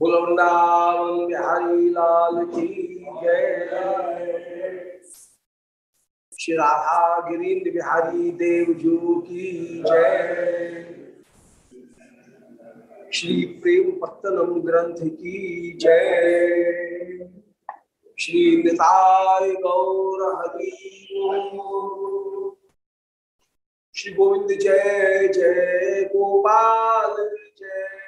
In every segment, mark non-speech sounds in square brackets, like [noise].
बुलवृंदावन बिहारी लाल की जय। श्री राधा गिरीन्द्र बिहारी देवजू की जय। श्री प्रेम पत्तनम ग्रंथ की जय। श्री निताय गौर हरि श्री गोविंद जय जय गोपाल जय।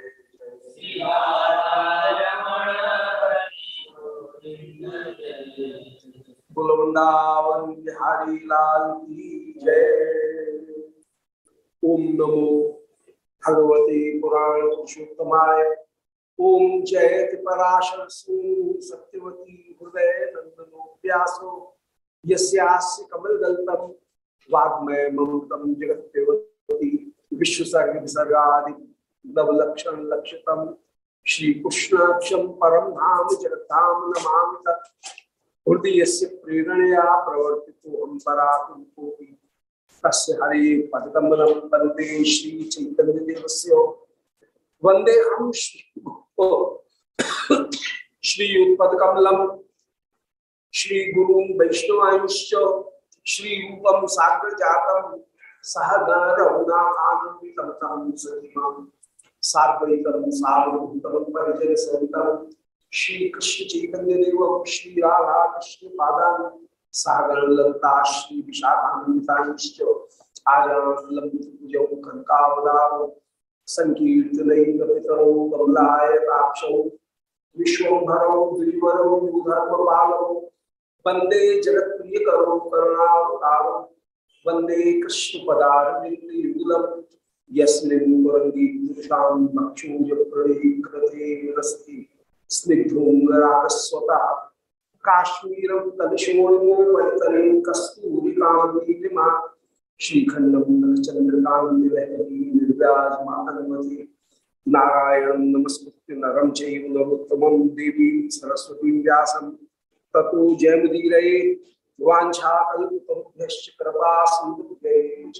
जय बुलवृंदावन बिहारी लाल की जय। ओम नमो भगवते पुराण पुरुषोत्तमाय। ओम जयति पराशर सत्यवती हृदय नंदनो व्यासो यस्यास्य कमलदल्तम, वाग्मय ममतम जगत्पेवती विश्वसर्ग विसर्गादि नवलक्षण लक्षितम श्री कृष्णाक्षम परम धाम नमामि हृदय से प्रेरणया प्रवर्तितो हरे पदकमलं वंदे श्री चैतन्य वंदे हम श्री श्री उत्पदकमलं श्री गुरुं वैष्णवांश्च श्री रूपं साग्र जातं सह गण रघुनाथान्वितं तं सजीवं साद्वैतं सावधूतं परिजन सहितं श्री कृष्ण चैतन्य देव श्री राधा कृष्ण पादान सागर ललता श्री विशाखान्विताश्च आजानलंबित भुजौ कनकावदारो संकीर्तनैकपितरौ कमलायताक्षौ विश्वम्भरौ द्विवरौ धर्मपालौ वंदे जगत्प्रियकरौ करुणावतारौ वंदे कृष्णपदारविन्दयुगलम् यस्मिन् पुरन्दी पुरुषां मक्षूयप्रणीकृते विरस्ति स्निग्धोङ्गरागस्वतः काश्मीरं तनिशोणिमोपरितले कस्तूरिकामनीलिमा श्रीखण्डं चन्द्रकान्तिलहरी निर्व्याजमानमति नारायणं नमस्कृत्य नरं चैव नरोत्तमं देवीं सरस्वतीं व्यासं ततो जयमुदीरये। वाञ्छाकल्पतरुभ्यश्च कृपा च।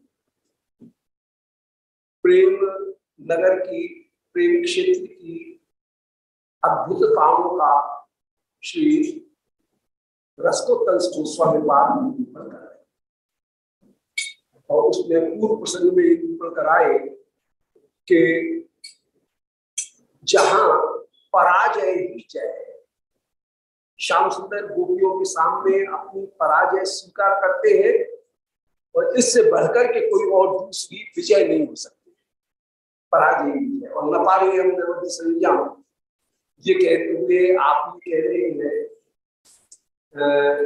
प्रेम नगर की, प्रेम क्षेत्र की अद्भुत कामों का श्री रसकोत्तल गोस्वामी पाद और उसमें पूर्व प्रसंग में निरूपण कराए कि जहाँ पराजय ही जय श्याम सुंदर गोपियों के सामने अपनी पराजय स्वीकार करते हैं और इससे बढ़कर के कोई और दूसरी विजय नहीं हो सकती। पराजय है और न पारे हम निरुद्ध संज्ञा ये कहते हुए आप ये कह रहे हैं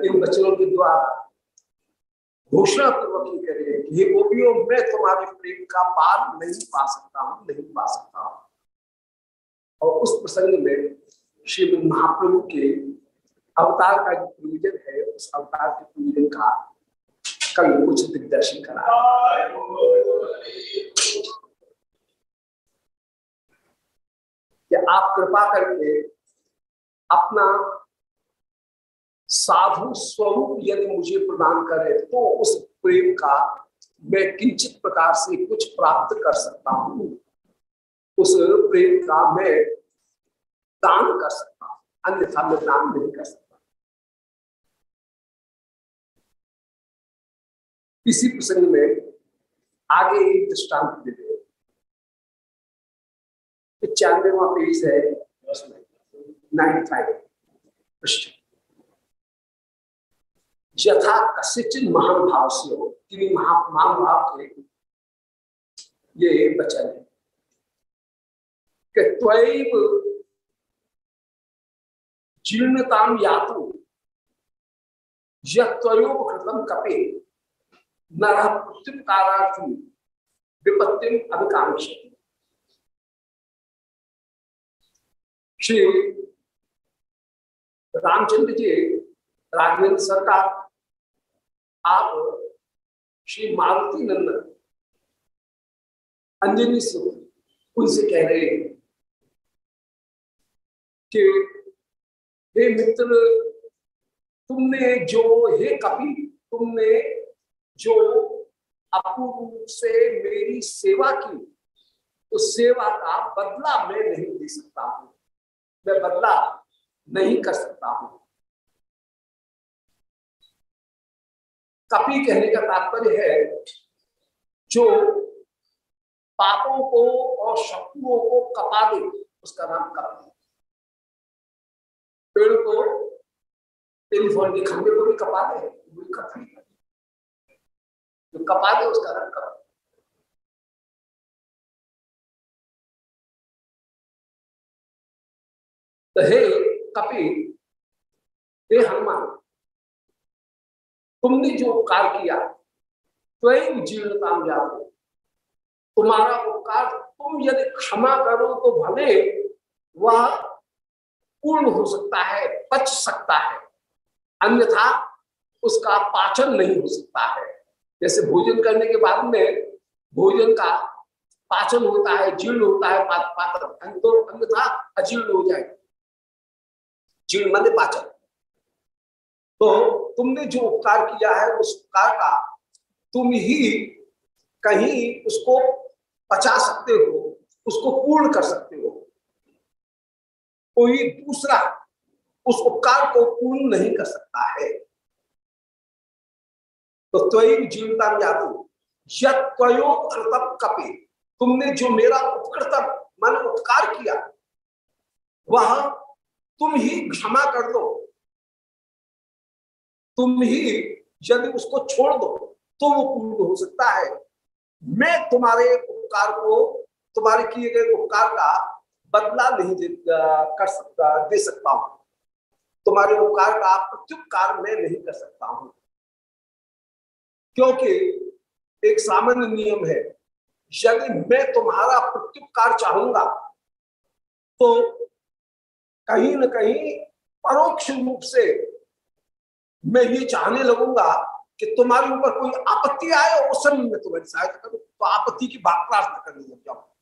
इन वचनों के द्वारा घोषणा पूर्वक ये कह रहे हैं कि हे गोपियों, मैं तुम्हारे प्रेम का पार नहीं पा सकता हूँ, नहीं पा सकता हूँ। और उस प्रसंग में श्री महाप्रभु के अवतार का जो प्रयोजन है, उस अवतार के प्रयोजन का कल कुछ दिग्दर्शन करा। कि आप कृपा करके अपना साधु स्वरूप यदि मुझे प्रदान करे तो उस प्रेम का मैं किंचित प्रकार से कुछ प्राप्त कर सकता हूँ। उस प्रेम का मैं दान कर सकता हूँ, अन्यथा मैं दान नहीं कर सकता। इसी प्रसंग में आगे एक दृष्टांत दे पचानवेवा पेज है यथा कसिचिन से हो कि महाभाव के ये वचन है। कि त्वैव जीर्णताम यातु। यत्वयोपकृतम कपे। नरकारार्थी विपत्ति अभिकांक्ष श्री रामचंद्र जी, राघवेंद्र सरकार, आप श्री मारुति नंदन, अंजनी से उनसे कह रहे हैं कि, हे मित्र, तुमने जो, हे कपि, तुमने जो अपूर्व से मेरी सेवा की, उस सेवा का बदला मैं नहीं दे सकता हूँ। मैं बदला नहीं कर सकता हूँ। कपी कहने का तात्पर्य है, जो पापों को और शत्रुओं को कपा दे, उसका नाम कपी पेड़ को टेलीफोन के खंभे को भी कपा दे कपी जो कपा दे, उसका रंग करो तो हे कपि हे हनुमान, तुमने जो उपकार किया, स्वयं जीर्णता जाओ तुम्हारा उपकार तुम यदि क्षमा करो तो भले वह पूर्ण हो सकता है, पच सकता है, अन्यथा उसका पाचन नहीं हो सकता है। जैसे भोजन करने के बाद में भोजन का पाचन होता है, जीर्ण होता है पात्र तो अन्यथा अजीर्ण हो जाए जीर्ण मन पाचन। तो तुमने जो उपकार किया है, उस उपकार का तुम ही कहीं उसको पचा सकते हो, उसको पूर्ण कर सकते हो। कोई दूसरा उस उपकार को पूर्ण नहीं कर सकता है। तो त्वयी जीवता जातु यत्वयो कृतम कपि। तुमने जो मेरा उपकृतम मन उपकार किया, वह तुम ही क्षमा कर दो। तुम ही यदि उसको छोड़ दो तो वो पूर्ण हो सकता है। मैं तुम्हारे उपकार को, तुम्हारे किए गए उपकार का बदला नहीं दे कर सकता, दे सकता हूँ। तुम्हारे उपकार का प्रत्युपकार मैं नहीं कर सकता हूँ। क्योंकि एक सामान्य नियम है, यदि मैं तुम्हारा प्रत्युपकार चाहूँगा तो कहीं न कहीं परोक्ष रूप से मैं ये चाहने लगूँगा कि तुम्हारे ऊपर कोई आपत्ति आए उस समय में तुम्हारी सहायता करूँ तो आपत्ति की बात प्रार्थना करने लग जाओ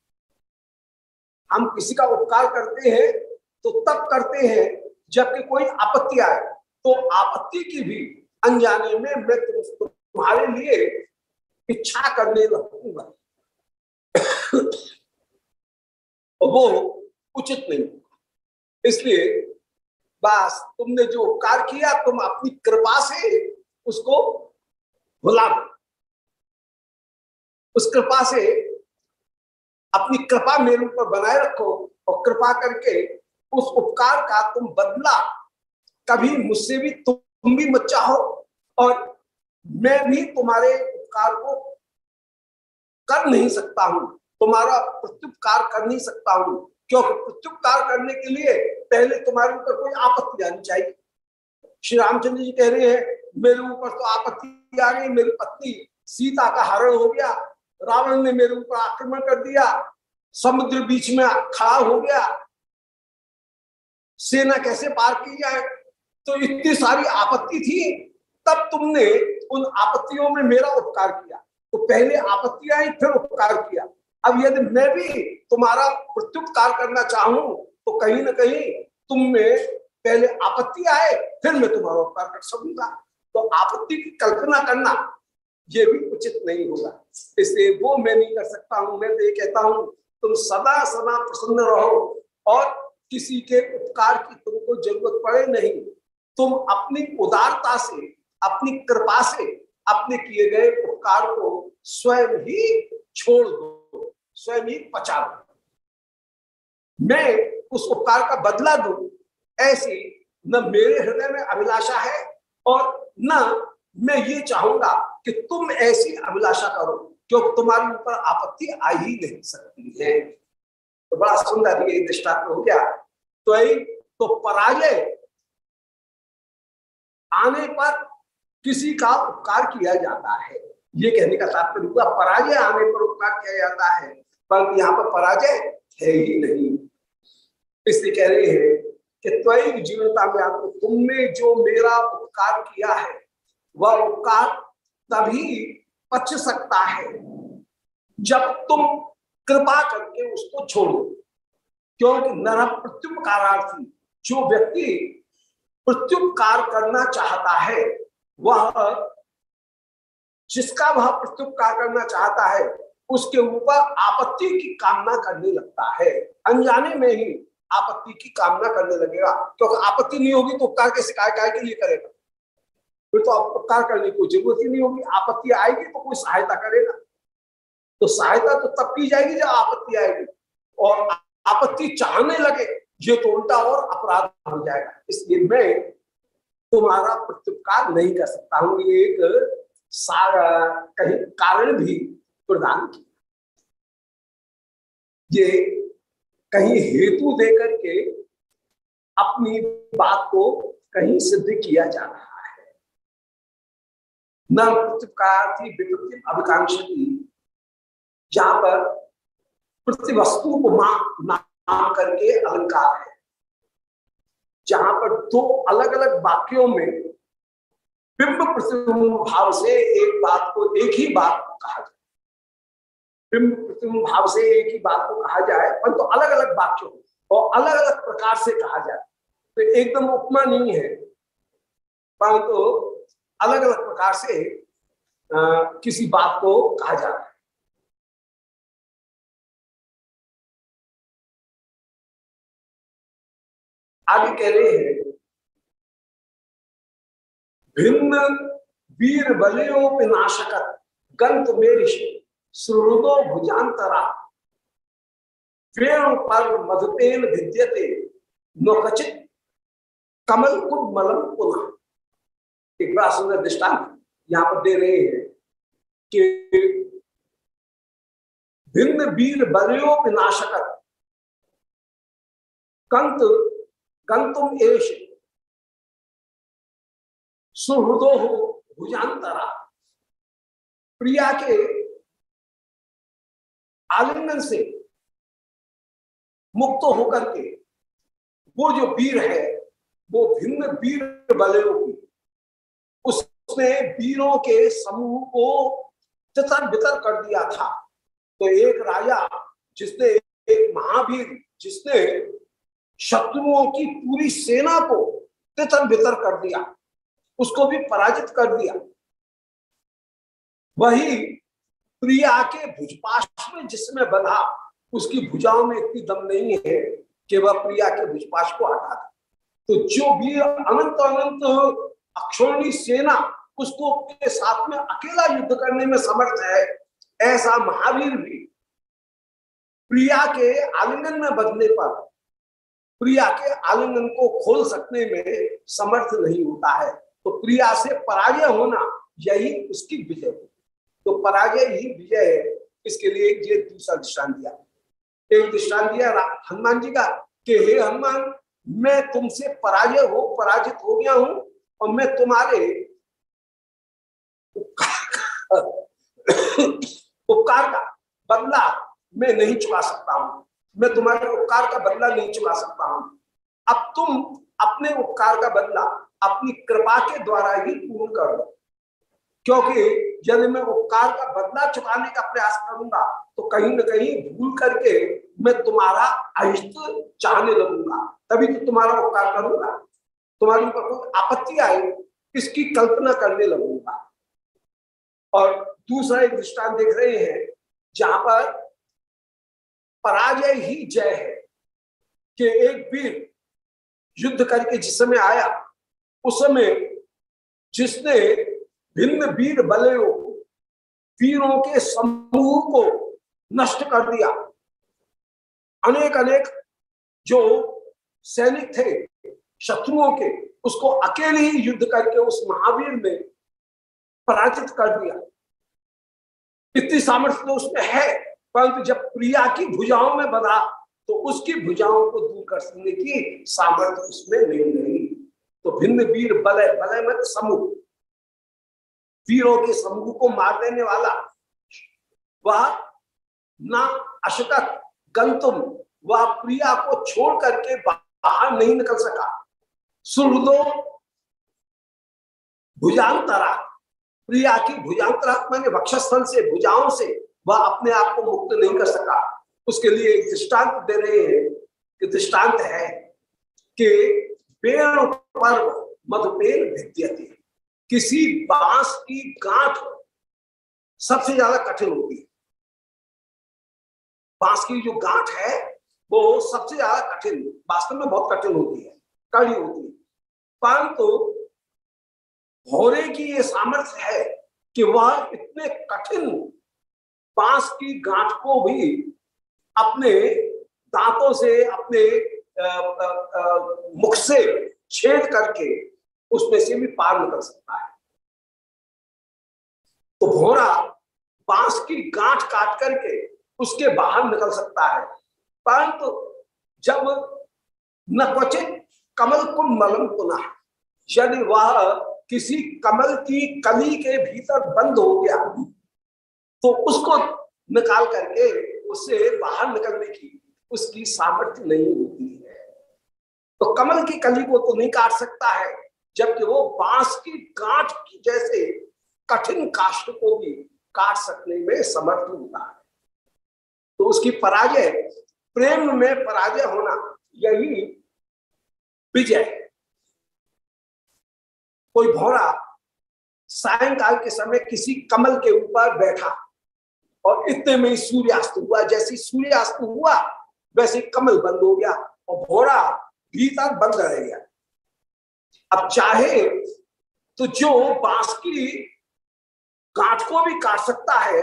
हम किसी का उपकार करते हैं तो तब करते हैं जबकि कोई आपत्ति आए। तो आपत्ति की भी अनजाने में मैं तुम, तुम्हारे लिए इच्छा करने लगूँगा। [coughs] वो उचित नहीं। इसलिए, बस, तुमने जो उपकार किया, तुम अपनी कृपा से उसको भुला दो। उस कृपा से अपनी कृपा मेरे ऊपर बनाए रखो और कृपा करके उस उपकार का तुम बदला। कभी मुझसे भी तुम भी मत चाहो और मैं भी तुम्हारे उपकार को कर नहीं सकता हूँ, तुम्हारा प्रत्युपकार कर नहीं सकता हूँ। क्योंकि प्रत्युपकार करने के लिए पहले तुम्हारे ऊपर कोई आपत्ति आनी चाहिए। श्री रामचंद्र जी कह रहे हैं, मेरे ऊपर तो आपत्ति आ गई, मेरी पत्नी सीता का हरण हो गया, रावण ने मेरे ऊपर आक्रमण कर दिया, समुद्र बीच में खड़ा हो गया। सेना कैसे पार की जाए? तो इतनी सारी आपत्ति थी, तब तुमने उन आपत्तियों में मेरा उपकार किया। तो पहले आपत्ति आई, फिर उपकार किया। अब यदि मैं भी तुम्हारा प्रत्युपकार करना चाहूँ तो कहीं ना कहीं तुम में पहले आपत्ति आए, फिर मैं तुम्हारा उपकार कर सकूँगा। तो आपत्ति की कल्पना करना ये भी उचित नहीं होगा। इसलिए वो मैं नहीं कर सकता हूँ, मैं तो ये कहता हूँ, तुम सदा सदा प्रसन्न रहो और किसी के उपकार की तुमको ज़रूरत पड़े नहीं। तुम अपनी उदारता से, अपनी कृपा से अपने किए गए उपकार को स्वयं ही छोड़ दो। स्वयं ही पचा दो मैं उस उपकार का बदला दू, ऐसी न मेरे हृदय में अभिलाषा है और न मैं ये चाहूँगा कि तुम ऐसी अभिलाषा करो क्योंकि तुम्हारे ऊपर आपत्ति आ ही नहीं सकती है। तो बड़ा सुंदर ये दृष्टांत हो गया। तो तो पराजय आने पर किसी का उपकार किया जाता है। ये कहने का तात्पर्य हुआ, पराजय आने पर उपकार किया जाता है पर यहाँ पर पराजय है ही नहीं। इसलिए कह रहे हैं कि त्वयि जीवनता में आपको तुमने जो मेरा उपकार किया है, वह उपकार तभी पच सकता है जब तुम कृपा करके उसको छोड़ो। क्योंकि नर प्रत्युपकारार्थी जो व्यक्ति प्रत्युपकार करना चाहता है, वह जिसका वह प्रत्युपकार करना चाहता है, उसके ऊपर आपत्ति की कामना करने लगता है। अनजाने में ही आपत्ति की कामना करने लगेगा। क्योंकि आपत्ति नहीं होगी तो उपकार के शिकायत काय के लिए करेगा? फिर तो उपकार करने की ज़रूरत ही नहीं होगी। आपत्ति आएगी तो कोई सहायता करेगा। तो सहायता तो तब की जाएगी जब आपत्ति आएगी। और आपत्ति चाहने लगे, ये तो उल्टा और अपराध हो जाएगा। इसलिए मैं तुम्हारा प्रत्युपकार नहीं कर सकता हूँ। ये एक सारा कहीं कारण भी प्रदान किया। ये कहीं हेतु देकर के अपनी बात को कहीं सिद्ध किया जा रहा है। न विपत्ति अभिकांक्षी जहाँ पर प्रतिवस्तु को नाम करके अलंकार है। जहाँ पर दो अलग अलग वाक्यों में बिंब प्रतिबिंब भाव से एक बात को एक ही बात को कहा जाए। बिंब प्रतिबिंब भाव से एक ही बात को कहा जाए परंतु तो अलग अलग वाक्यों और अलग अलग प्रकार से कहा जाए। तो एकदम उपमा नहीं है परंतु तो अलग अलग प्रकार से आ, किसी बात को कहा जा रहा है। आगे कह रहे हैं भिन्न वीर बलियों विनाशकत गंत मेरिश सुहृदो भुजांतरा। वेणु पर मधुतेन भिद्यते नचित कमल कुमलम पुनः। एक बड़ा सुंदर दृष्टांत यहाँ पर दे रहे हैं कि भिन्न वीर बलियों विनाशकत कंत कंतुम एश। सुहृदो भुजांतरा। प्रिया के आलिंगन से मुक्त होकर के वो जो वीर है, वो भिन्न वीर बलों की, उसने वीरों के समूह को तितर बितर कर दिया था। तो एक राजा जिसने, एक महावीर जिसने शत्रुओं की पूरी सेना को तितर बितर कर दिया। उसको भी पराजित कर दिया। वही प्रिया के भुजपाश में जिसमें बधा, उसकी भुजाओं में इतनी दम नहीं है कि वह प्रिया के भुजपाश को हटा दे। तो जो भी अनंत अनंत अक्षोणी सेना उसको के साथ में अकेला युद्ध करने में समर्थ है, ऐसा महावीर भी प्रिया के आलिंगन में बदलने पर, प्रिया के आलिंगन को खोल सकने में समर्थ नहीं होता है। तो प्रिया से पराजय होना यही उसकी विजय हो। तो पराजय ही विजय है, इसके लिए ये दूसरा दृष्टान दिया। एक दृष्टान दिया हनुमान जी का कि, हे हनुमान, मैं तुमसे पराजय हो, पराजित हो गया हूँ और मैं तुम्हारे उपकार का बदला मैं नहीं चुका सकता हूँ। मैं तुम्हारे उपकार का बदला नहीं चुका सकता हूँ। अब तुम अपने उपकार का बदला अपनी कृपा के द्वारा ही पूर्ण कर। दो क्योंकि यदि मैं उपकार का बदला चुकाने का प्रयास करूँगा तो कहीं ना कहीं भूल करके मैं तुम्हारा अहिष्ट चाहने लगूँगा। तभी तो तुम्हारा उपकार करूँगा। तुम्हारे ऊपर कोई आपत्ति आए इसकी कल्पना करने लगूँगा। और दूसरा एक दृष्टान देख रहे हैं, जहाँ पर पराजय ही जय है। कि एक वीर युद्ध करके जिस समय आया उस समय जिसने भिन्न वीर बलयों, वीरों के समूह को नष्ट कर दिया। अनेक अनेक जो सैनिक थे, शत्रुओं के, उसको अकेले ही युद्ध करके उस महावीर ने पराजित कर दिया। इतनी सामर्थ्य तो उसमें है, परंतु जब प्रिया की भुजाओं में बधा तो उसकी भुजाओं को दूर करने की सामर्थ्य उसमें नहीं तो भिन्न वीर बलय बलय मत समूह। वीरों के समूह को मार देने वाला, वह ना अशकत गंतुम, वह प्रिया को छोड़ करके बाहर नहीं निकल सका। सुहृदो, भुजांतरा, प्रिया की भुजांतरा मैंने वक्षस्थल से, भुजाओं से, वह अपने आप को मुक्त नहीं कर सका। उसके लिए एक दृष्टांत दे रहे हैं कि दृष्टांत है कि पेड़ पर मधुपेड़ विद्यते किसी बाँस की गांठ सबसे ज़्यादा कठिन होती है। बाँस की जो गांठ है, वो सबसे ज़्यादा कठिन, वास्तव में बहुत कठिन होती है, कड़ी होती है। परंतु भोरे की ये सामर्थ्य है कि वह इतने कठिन बाँस की गांठ को भी अपने दांतों से, अपने मुख से छेद करके उसमें से भी पार निकल सकता है। तो भोरा बाँस की गांठ काट करके उसके बाहर निकल सकता है। परंतु तो जब न क्वचित कमल कुम मलम पुनः, यदि वह किसी कमल की कली के भीतर बंद हो गया तो उसको निकाल करके उससे बाहर निकलने की उसकी सामर्थ्य नहीं होती। तो कमल की कली को तो नहीं काट सकता है, जबकि वो बाँस की गांठ की जैसे कठिन काष्ट को भी काट सकने में समर्थ होता है। तो उसकी पराजय, प्रेम में पराजय होना यही विजय कोई भौरा सायंकाल के समय किसी कमल के ऊपर बैठा और इतने में ही सूर्यास्त हुआ, जैसे सूर्यास्त हुआ, वैसे कमल बंद हो गया और भोरा भीतर बंद रह गया अब चाहे तो जो बाँस की गांठ को भी काट सकता है,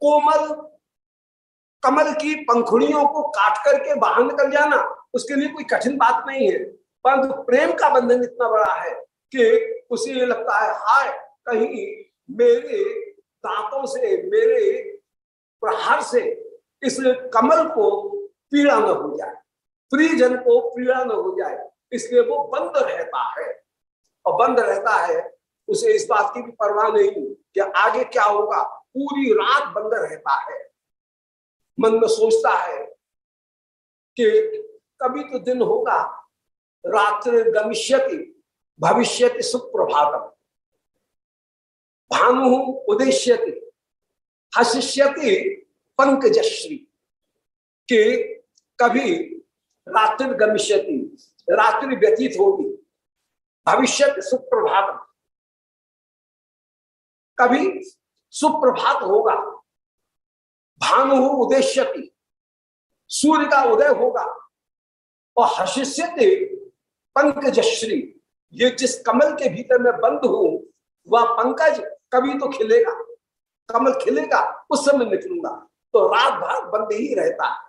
कोमल, कमल की पंखुड़ियों को काट करके बाहर निकल जाना, उसके लिए कोई कठिन बात नहीं है। परंतु प्रेम का बंधन इतना बड़ा है कि उसे ये लगता है, हाय, कहीं मेरे दांतों से, मेरे प्रहार से इस कमल को पीड़ा न हो जाए। प्रियजन को पीड़ा न हो जाए, इसलिए वो बंद रहता है। और बंद रहता है, उसे इस बात की भी परवाह नहीं कि आगे क्या होगा। पूरी रात बंद रहता है। मन में सोचता है कि कभी तो दिन होगा, रात्रि गमिष्यति भविष्य सुप्रभातम। भानु उदेश्यति, हशिष्यति पंकजश्री के कभी रात्रि गमिष्यति, रात्रि व्यतीत होगी। भविष्य सुप्रभात। कभी सुप्रभात होगा। भानु उद्देश्य सूर्य का उदय होगा। और हशिष्य पंकजश्री, ये जिस कमल के भीतर में बंद हूँ, वह पंकज कभी तो खिलेगा। कमल खिलेगा, उस समय निकलूँगा। तो रात भर बंद ही रहता है।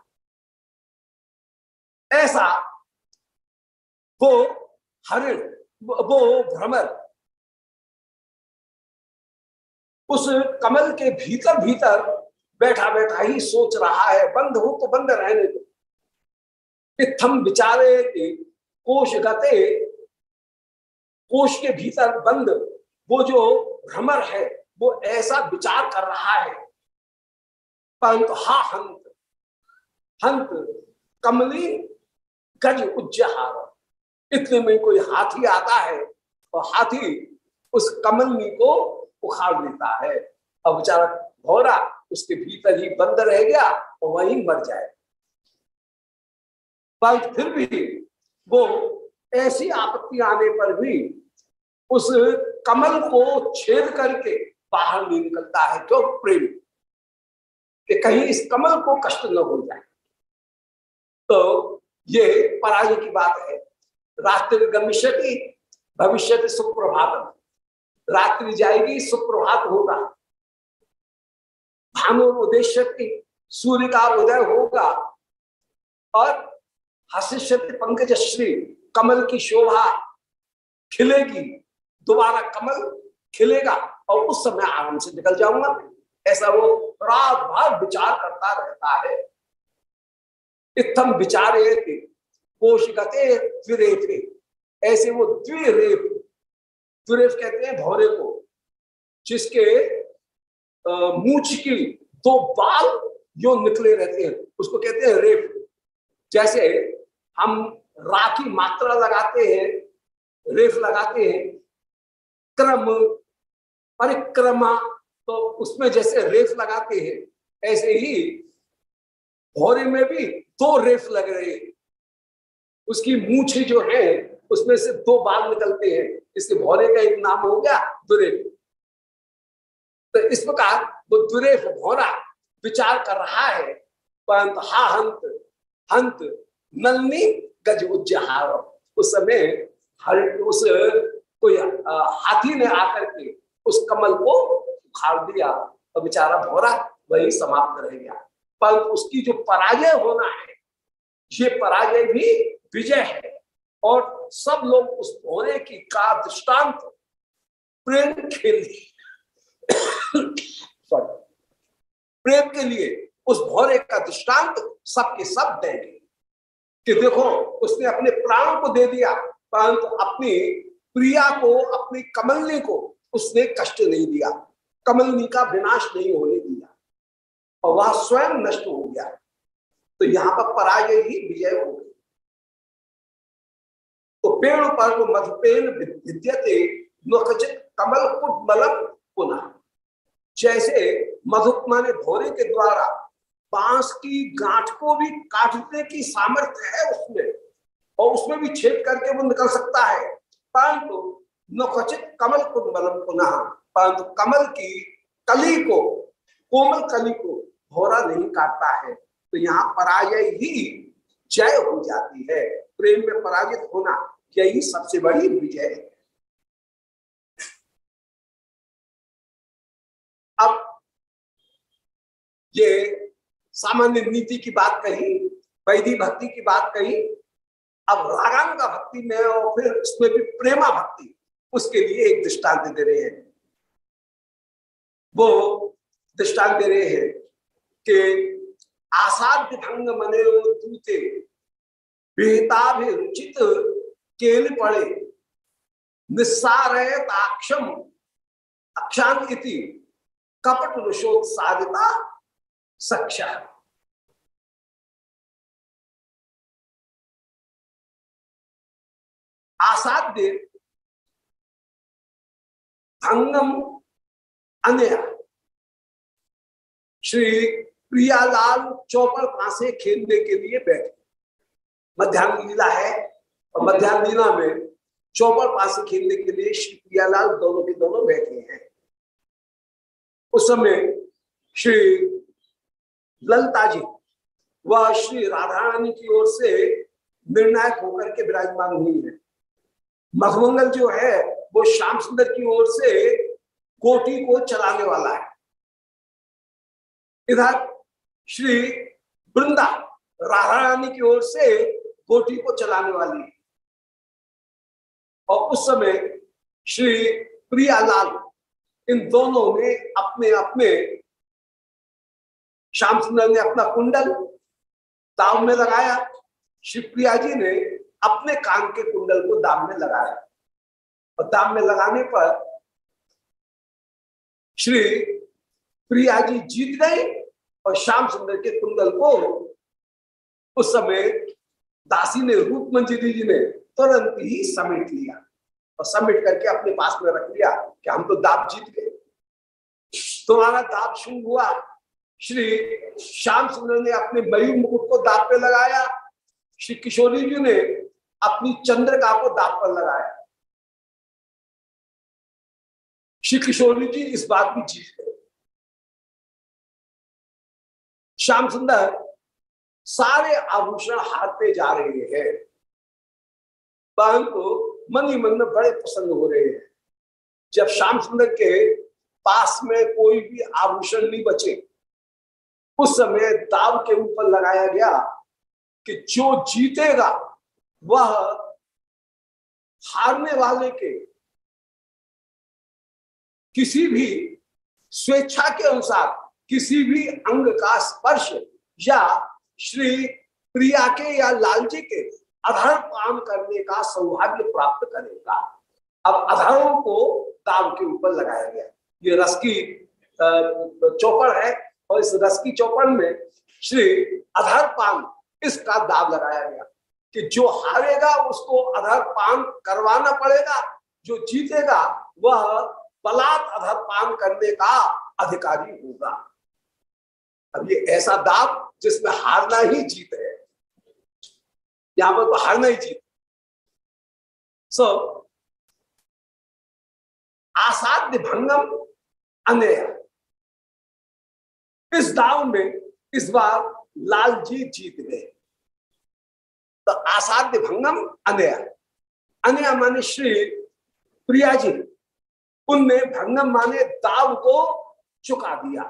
ऐसा। वो हरिण वो भ्रमर। उस कमल के भीतर भीतर बैठा बैठा ही सोच रहा है, बंद हो तो बंद रहने दो। इत्थम विचारे कोश गते, कोश के भीतर बंद। वो जो भ्रमर है, वो ऐसा विचार कर रहा है। परंतु हा हंत हंत कमली गज उज्जहार। इतने में कोई हाथी आता है, और हाथी उस कमलनी को उखाड़ देता है। और बेचारा भौरा उसके भीतर ही बंद रह गया और वहीं मर जाए। पर फिर भी वो ऐसी आपत्ति आने पर भी उस कमल को छेद करके बाहर नहीं निकलता है क्यों प्रेम कि कहीं इस कमल को कष्ट न हो जाए। तो ये पराजय की बात है। रात्रि गमिष्यति भविष्य सुप्रभात रात्रि जाएगी, सुप्रभात होगा। भानुर्देश्य सूर्य का उदय होगा। और हसिष्यति पंकज श्री कमल की शोभा खिलेगी। दोबारा कमल खिलेगा और उस समय आराम से निकल जाऊँगा। ऐसा वो रात भर विचार करता रहता है। इतम विचारे पोषगते द्विरेफे ऐसे वो द्विरेफ द्विरेफ कहते हैं भौरे को, जिसके मूछ की दो बाल जो निकले रहते हैं। उसको कहते हैं रेफ जैसे हम रा की मात्रा लगाते हैं रेफ लगाते हैं, क्रम परिक्रमा तो उसमें जैसे रेफ लगाते हैं, ऐसे ही भौरे में भी दो रेफ लग रहे हैं। उसकी मूछ जो है, उसमें से दो बाल निकलते हैं। इसके भौरे का एक नाम हो गया दुरेफ। तो इस प्रकार वो दुरेफ भौरा विचार कर रहा है, परंतु हा हंत हंत नलनी गज उज्जहार। उस समय हर उस, कोई हाथी ने आकर के उस कमल को उखाड़ दिया तो बेचारा भोरा वही समाप्त रह गया। परंतु उसकी जो पराजय होना है, ये पराजय भी विजय है। और सब लोग उस भोरे की का दृष्टांत प्रेम के लिए [coughs] प्रेम के लिए उस भोरे का दृष्टांत सबके सब देंगे कि देखो, उसने अपने प्राण को दे दिया, परंतु अपनी प्रिया को, अपनी कमलनी को उसने कष्ट नहीं दिया। कमलनी का विनाश नहीं होने और वह स्वयं नष्ट हो गया। तो यहाँ पर पराजय ही विजय हो गई तो पेड़ पर मधुपेन विद्यते नचित कमल कुटमलम पुनः। जैसे ने भोरे के द्वारा बाँस की गांठ को भी काटने की सामर्थ्य है उसमें, और उसमें भी छेद करके वो निकल सकता है। परंतु नचित कमल कुंडलम पुनः, परंतु कमल की कली को, कोमल कली को भोरा नहीं काटता है तो यहाँ पराजय ही जय हो जाती है। प्रेम में पराजित होना यही सबसे बड़ी विजय है। अब ये सामान्य नीति की बात कही, वैधि भक्ति की बात कही, अब रागांग भक्ति में और फिर उसमें भी प्रेमा भक्ति, उसके लिए एक दृष्टांत दे रहे हैं। वो दृष्टांत दे रहे हैं कि आसाध्य भंग मने दूते बेहताभिरुचित केल पड़े। निस्सारयताक्षम अक्षांत कपट रुषोत्सादिता सक्षा आसाध्य अंगम अन्य। श्री प्रियालाल चौपर पासे खेलने के लिए बैठे। मध्यान्ह लीला है और मध्यान्ह लीला में चौपर पासे खेलने के लिए श्री प्रियालाल दोनों के दोनों बैठे हैं। उस समय श्री ललता जी वह श्री राधा रानी की ओर से निर्णायक होकर के विराजमान हुई है। मधुमंगल जो है, वो श्याम सुंदर की ओर से कोटी को चलाने वाला है। इधर श्री वृंदा राधा रानी की ओर से कोटी को चलाने वाली। और उस समय श्री प्रियालाल इन दोनों ने अपने अपने श्याम सुंदर ने अपना कुंडल दाम में लगाया। शिवप्रिया जी ने अपने कान के कुंडल को दाम में लगाया। और दाम में लगाने पर श्री प्रिया जी जीत गए। और श्याम सुंदर के कुंडल को उस समय दासी ने रूप मंजिली जी ने तुरंत ही समेट लिया और समेट करके अपने पास में रख लिया कि हम तो दाप जीत गए। तुम्हारा दाप शुरू हुआ। श्री श्याम सुंदर ने अपने मयूर मुकुट को दाप पे लगाया। श्री किशोरी जी ने अपनी चंद्रका को दाप पर लगाया। श्री किशोरी जी इस बात की जीत गए। श्याम सुंदर, सारे आभूषण हारते जा रहे हैं। परंतु मन ही मन में बड़े प्रसन्न हो रहे हैं। जब श्याम सुंदर के पास में कोई भी आभूषण नहीं बचे, उस समय दाव के ऊपर लगाया गया कि जो जीतेगा, वह हारने वाले के किसी भी स्वेच्छा के अनुसार किसी भी अंग का स्पर्श या श्री प्रिया के या लालजी के अधर पान करने का सौभाग्य प्राप्त करेगा। अब अधरों को दाव के ऊपर लगाया गया। ये रस की चौपड़ है और इस रस की चौपड़ में श्री अधर पान इसका दाव लगाया गया कि जो हारेगा उसको अधर पान करवाना पड़ेगा, जो जीतेगा वह बलात् अधर पान करने का अधिकारी होगा। अब ये ऐसा दाव जिसमें हारना ही जीत है। यहाँ पर तो हारना ही जीत सो so, आसाध्य भंगम अन्य इस दाव में इस बार लाल जी जीत गए। तो आसाध्य भंगम अन्य अन्य माने श्री प्रिया जी उनने भंगम माने दाव को चुका दिया।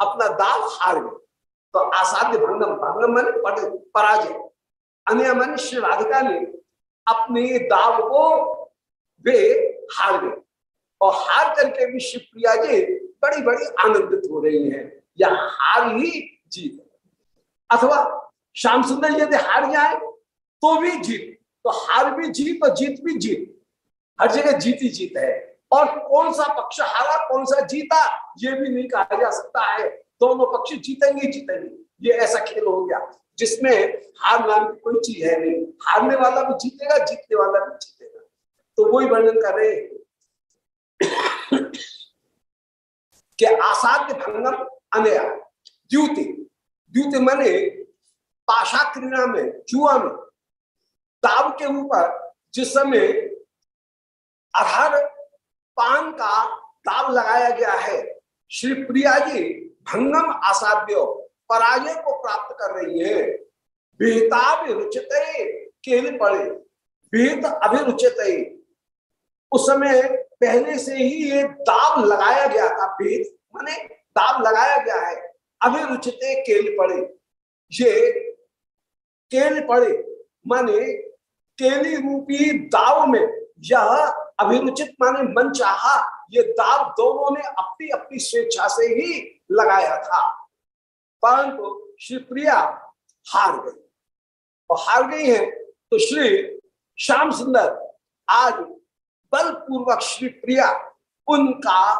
अपना दाव हार गए। तो असाध्य भंगम भंगम माने पराजय। अन्य माने, श्री राधिका ने अपने दाव को वे हार गए। और हार करके भी शिवप्रिया जी बड़ी बड़ी आनंदित हो रही हैं। या हार ही जीत। अथवा श्याम सुंदर यदि हार जाए तो भी जीत। तो हार भी जीत और जीत भी जीत। हर जगह जीत ही जीत है। और कौन सा पक्ष हारा, कौन सा जीता, ये भी नहीं कहा जा सकता है। दोनों पक्ष जीतेंगे जीतेंगे। ये ऐसा खेल हो गया, जिसमें हार नाम की कोई चीज़ है नहीं। हारने वाला भी जीतेगा, जीतने वाला भी जीतेगा। तो वही वर्णन कर रहे [coughs] कि आसाध्य भंगम अनया। द्यूति। द्यूति माने पाशा क्रीड़ा में, जुआ में। ताव के ऊपर जिस समय आधार पान का दाव लगाया गया है। श्री प्रिया जी, भंगम असाध्य पराजय को प्राप्त कर रही है। बेहताब रुचित केले पड़े बेहत अभिरुचित उस समय पहले से ही ये दाव लगाया गया था भेद माने दाब लगाया गया है। अभिरुचित केल पड़े, ये केल पड़े, माने केली रूपी दाव में यह अभिरुचित माने मन चाहा, ये दाव दोनों ने अपनी अपनी स्वेच्छा से ही लगाया था। परंतु श्री प्रिया हार गई। और हार गई है तो श्री श्याम सुंदर, आज बलपूर्वक श्री प्रिया, उनका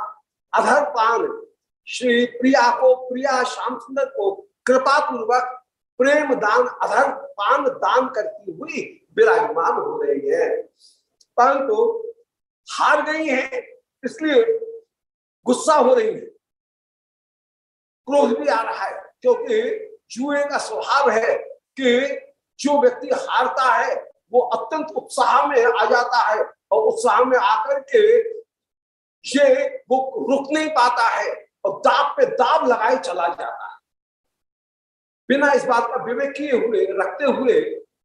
अधर पान श्री प्रिया को, प्रिया श्याम सुंदर को कृपा पूर्वक प्रेम दान, अधर पान दान करती हुई विराजमान हो रही है। परंतु हार गई है, इसलिए गुस्सा हो रही है। क्रोध भी आ रहा है, क्योंकि जुए का स्वभाव है कि जो व्यक्ति हारता है, वो अत्यंत उत्साह में आ जाता है और उत्साह में आकर के ये वो रुक नहीं पाता है और दाब पे दाब लगाए चला जाता है। बिना इस बात का विवेक किए हुए, रखते हुए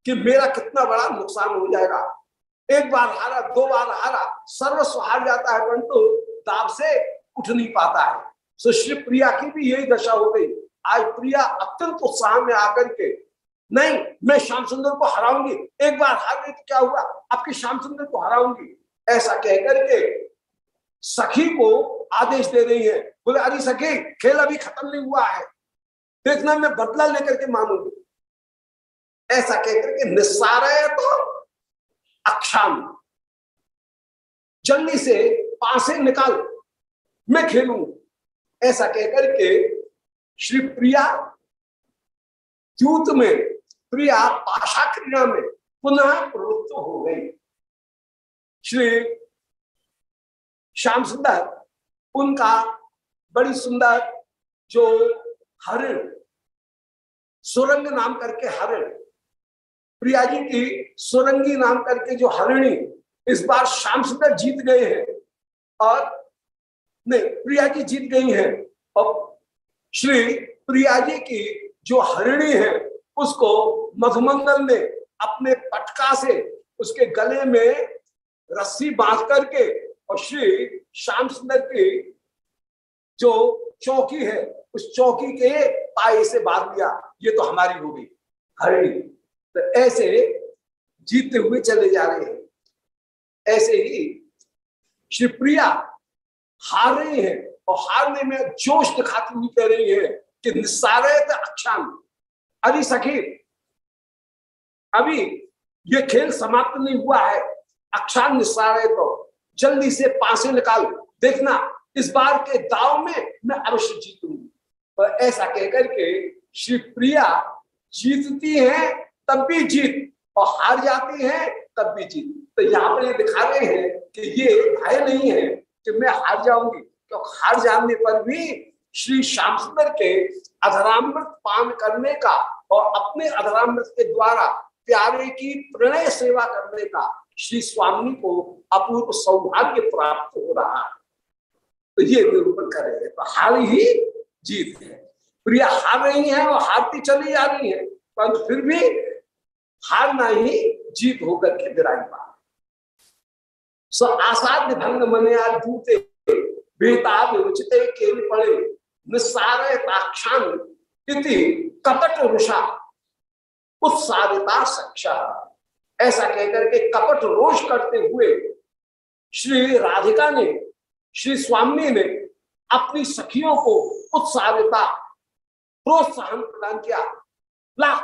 कि मेरा कितना बड़ा नुकसान हो जाएगा। एक बार हारा, दो बार हारा, सर्वस्व हार जाता है, परंतु दाब से उठ नहीं पाता है। सो श्री प्रिया की भी यही दशा हो गई। आज प्रिया अत्यंत उत्साह में आकर के, नहीं, मैं श्याम सुंदर को हराऊँगी। एक बार हार गई तो क्या हुआ? आपकी श्याम सुंदर को हराऊँगी। ऐसा कहकर के सखी को आदेश दे रही है। बोले, अरे सखी, खेल अभी खत्म नहीं हुआ है। देखना, मैं बदला लेकर के मानूँगी ऐसा कहकर के निस्सार है तो अक्षाम। जल्दी से पासे निकाल। मैं खेलू। ऐसा कहकर के श्री प्रिया द्यूत में, प्रिया पाशा क्रीड़ा में पुनः प्रवृत्त हो गई। श्री श्याम सुंदर, उनका बड़ी सुंदर जो हरिण, सुरंग नाम करके हरिण प्रिया जी की सुरंगी नाम करके जो हरिणी इस बार श्याम सुंदर जीत गए हैं। और नहीं, प्रिया जी जीत गई हैं। और श्री प्रिया जी की जो हरिणी है, उसको मधुमंगल ने अपने पटका से उसके गले में रस्सी बाँध करके और श्री श्याम सुंदर की जो चौकी है, उस चौकी के पाए से बाँध लिया ये तो हमारी हो गई हरिणी। तो ऐसे जीतते हुए चले जा रहे हैं। ऐसे ही श्री प्रिया हार रही है और हारने में जोश दिखाती हुई कह रही है कि निस्सारित अक्षान अरे सखी अभी ये खेल समाप्त नहीं हुआ है। अक्षान निस्सारे तो जल्दी से पासे निकाल। देखना, इस बार के दाव में मैं अवश्य जीतूँगी। तो ऐसा कहकर के श्री प्रिया जीतती है तब भी जीत। और हार जाती है, तब भी जीत। तो यहाँ पर ये दिखा रहे हैं कि ये भय नहीं है कि मैं हार जाऊँगी। तो हार जाने पर भी श्री श्याम सुंदर के अधरामृत पान करने का और अपने अधरामृत के द्वारा प्यारे की प्रणय सेवा करने का श्री स्वामी को अपूर्व सौभाग्य प्राप्त हो रहा है। तो ये निरूपण करेंगे तो हार ही जीत है। प्रिया, हार रही है और हारती चली जा रही है, परंतु फिर भी हारना ही जीत होकर के विराजमान। सो आसाध्य भंग मने जूते, बेताब रुचित केल पड़े निस्सारे ताक्षान इति कपट रुषा, उत्सारिता सक्षा ऐसा कहकर के कपट रोष करते हुए श्री राधिका ने, श्री स्वामी ने अपनी सखियों को उत्साहिता प्रोत्साहन प्रदान किया। ला,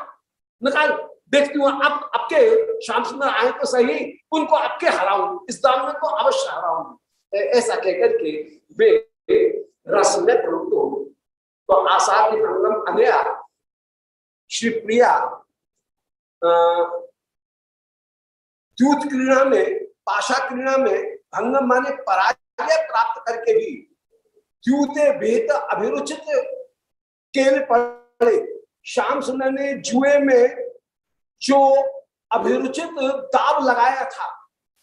निकाल। देखती हूँ अब, आपके श्याम सुंदर आए तो सही, उनको आपके हराऊँगी इस दाम में तो अवश्य हराऊँगी ऐसा कहकर के वे रस में प्रवृत्त हो तो आसाद भंगम अनया श्री प्रिया द्यूत क्रीड़ा में पाशा क्रीड़ा में भंगम माने पराजय प्राप्त करके भी द्यूते भेद अभिरुचित केल पड़े। श्याम सुंदर ने जुए में जो अभिरुचित दाव लगाया था,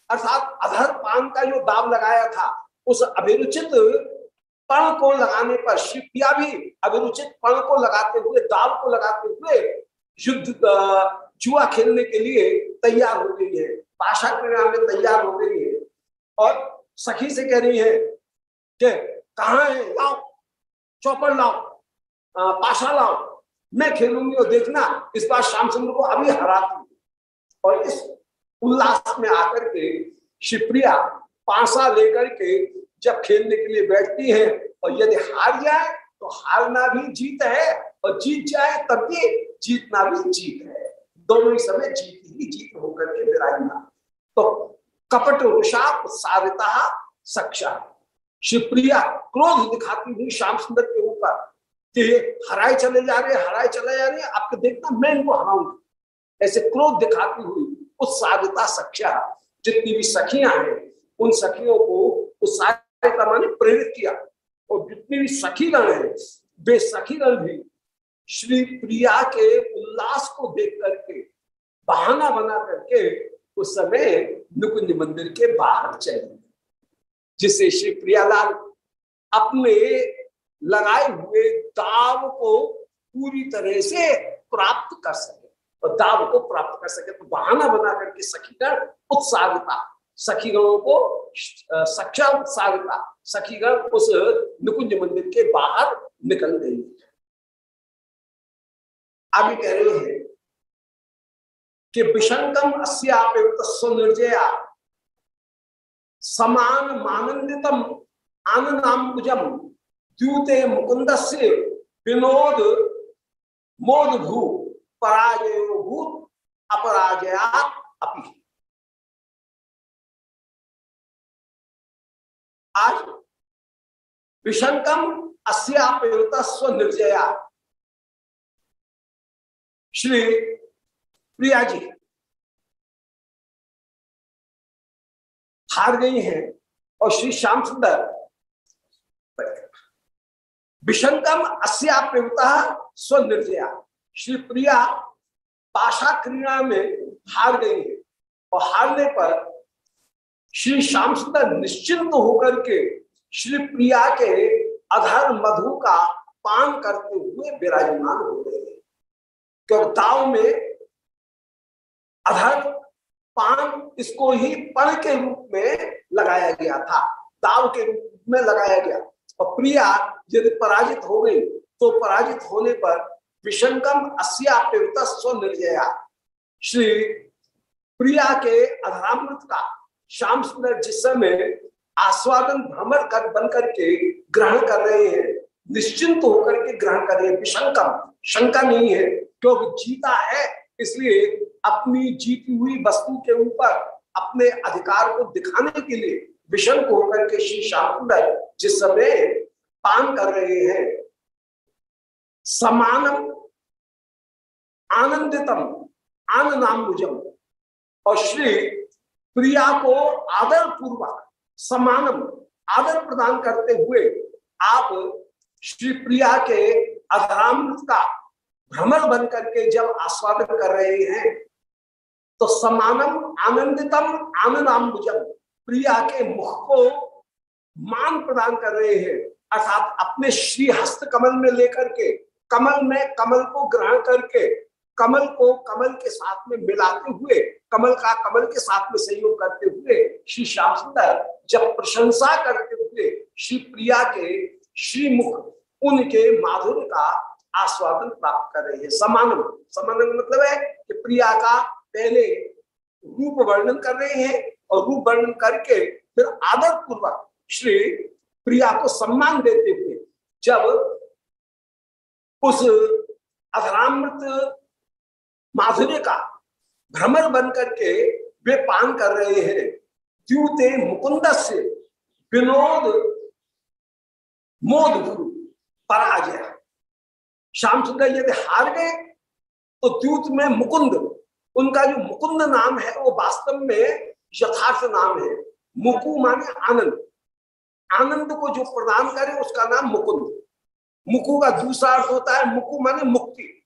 अर्थात अधर पान का जो दाव लगाया था, उस अभिरुचित पण को लगाने पर शिपिया भी अभिरुचित पण को लगाते हुए, दाव को लगाते हुए युद्ध जुआ खेलने के लिए तैयार हो गई है। पाशा क्रीड़ा में तैयार हो गई है। और सखी से कह रही है कि कहा है? लाओ, चौपड़ लाओ पाशा लाओ। मैं खेलूँगी और देखना, इस बार श्याम चंद्र को अभी हराती और इस उल्लास में आकर के शिवप्रिया पासा लेकर के जब खेलने के लिए बैठती है, और यदि हार जाए तो हारना भी जीत है, और जीत जाए तब भी जीतना भी जीत है। दोनों ही समय जीत ही जीत होकर के विराजना तो कपट रुषा सारिता सक्षा शिवप्रिया क्रोध दिखाती हुई श्याम सुंदर के ऊपर कि हराए चले जा रहे हराए चले जा रहे आपको देखना, मैं इनको हराऊँगी। ऐसे क्रोध दिखाती हुई उस उत्साहता सख्या, जितनी भी सखियाँ हैं, उन सखियों को उस उत्साहता माने प्रेरित किया। और जितनी भी सखीगण है, वे सखीगण भी श्री प्रिया के उल्लास को देख करके, बहाना बना करके, उस समय नुकुंज मंदिर के बाहर चले जिससे श्री प्रियालाल अपने लगाए हुए दाव को पूरी तरह से प्राप्त कर सके। और दाव को प्राप्त कर सके तो बहाना बना करके सखीगण उत्साहता सखीगणों को सक्षा उत्साहता सखीगण उस निकुंज मंदिर के बाहर निकल गई। आगे कह रहे हैं कि विशंकम अस्यापयुक्त स्वनिर्जया समान मानंदितम आनंदाम्बुजम। द्यूते मुकुंद से विनोद मोद भू पराजय भूत अपराजया अपि। आज विशंकम अस्यापयुत स्व निर्जया। श्री प्रिया जी, हार गई हैं और श्री श्याम सुंदर विशंकम अस्याप्यता स्वनिर्जया। श्री प्रिया पाशा क्रिया में हार गई है और हारने पर श्री श्याम सुंदर निश्चिंत होकर के श्री प्रिया के अधर मधु का पान करते हुए विराजमान हो हैं क्योंकि दाव में अधर पान इसको ही पण के रूप में लगाया गया था, दाव के रूप में लगाया गया और प्रिया यदि पराजित हो गई तो पराजित होने पर विशंकम अस्याप्यवत स्व निर्जया श्री प्रिया के अधरामृत का श्याम सुंदर जिस समय आस्वादन भ्रमण कर, बन करके ग्रहण कर रहे हैं, निश्चिंत होकर के ग्रहण कर रहे हैं विशंकम शंका नहीं है क्योंकि जीता है? इसलिए अपनी जीती हुई वस्तु के ऊपर अपने अधिकार को दिखाने के लिए विषंक होकर के श्री श्याम सुंदर जिस समय पान कर रहे हैं, समानम, आनंदितम, आनंदाम्बुजम, और श्री प्रिया को आदर पूर्वक समानम, आदर प्रदान करते हुए आप श्री प्रिया के अधरामृत का भ्रमण बन करके जब आस्वादन कर रहे हैं तो समानम, आनंदितम, आनंदाम्बुजम प्रिया के मुख को मान प्रदान कर रहे हैं। अर्थात अपने श्री हस्त कमल में लेकर के, कमल में कमल को ग्रहण करके, कमल को कमल के साथ में मिलाते हुए, कमल का कमल के साथ में सहयोग करते हुए, श्री श्याम सुंदर जब प्रशंसा करते हुए श्री प्रिया के श्रीमुख, उनके माधुर्य का आस्वादन प्राप्त कर रहे हैं। समानम समानम मतलब है कि प्रिया का पहले रूप वर्णन कर रहे हैं और रूप वर्णन करके फिर आदर पूर्वक श्री प्रिया को सम्मान देते हुए जब उस अधरामृत माधुर्य का भ्रमर बन करके वे पान कर रहे हैं, द्यूते मुकुंद से विनोद मोद गुरु पराजय। श्याम सुंदर यदि हार गए तो द्यूत में मुकुंद, उनका जो मुकुंद नाम है, वो वास्तव में यथार्थ नाम है। मुकु माने आनंद। आनंद को जो प्रदान करे, उसका नाम मुकुंद। मुकु का दूसरा अर्थ होता है, मुकु माने मुक्ति।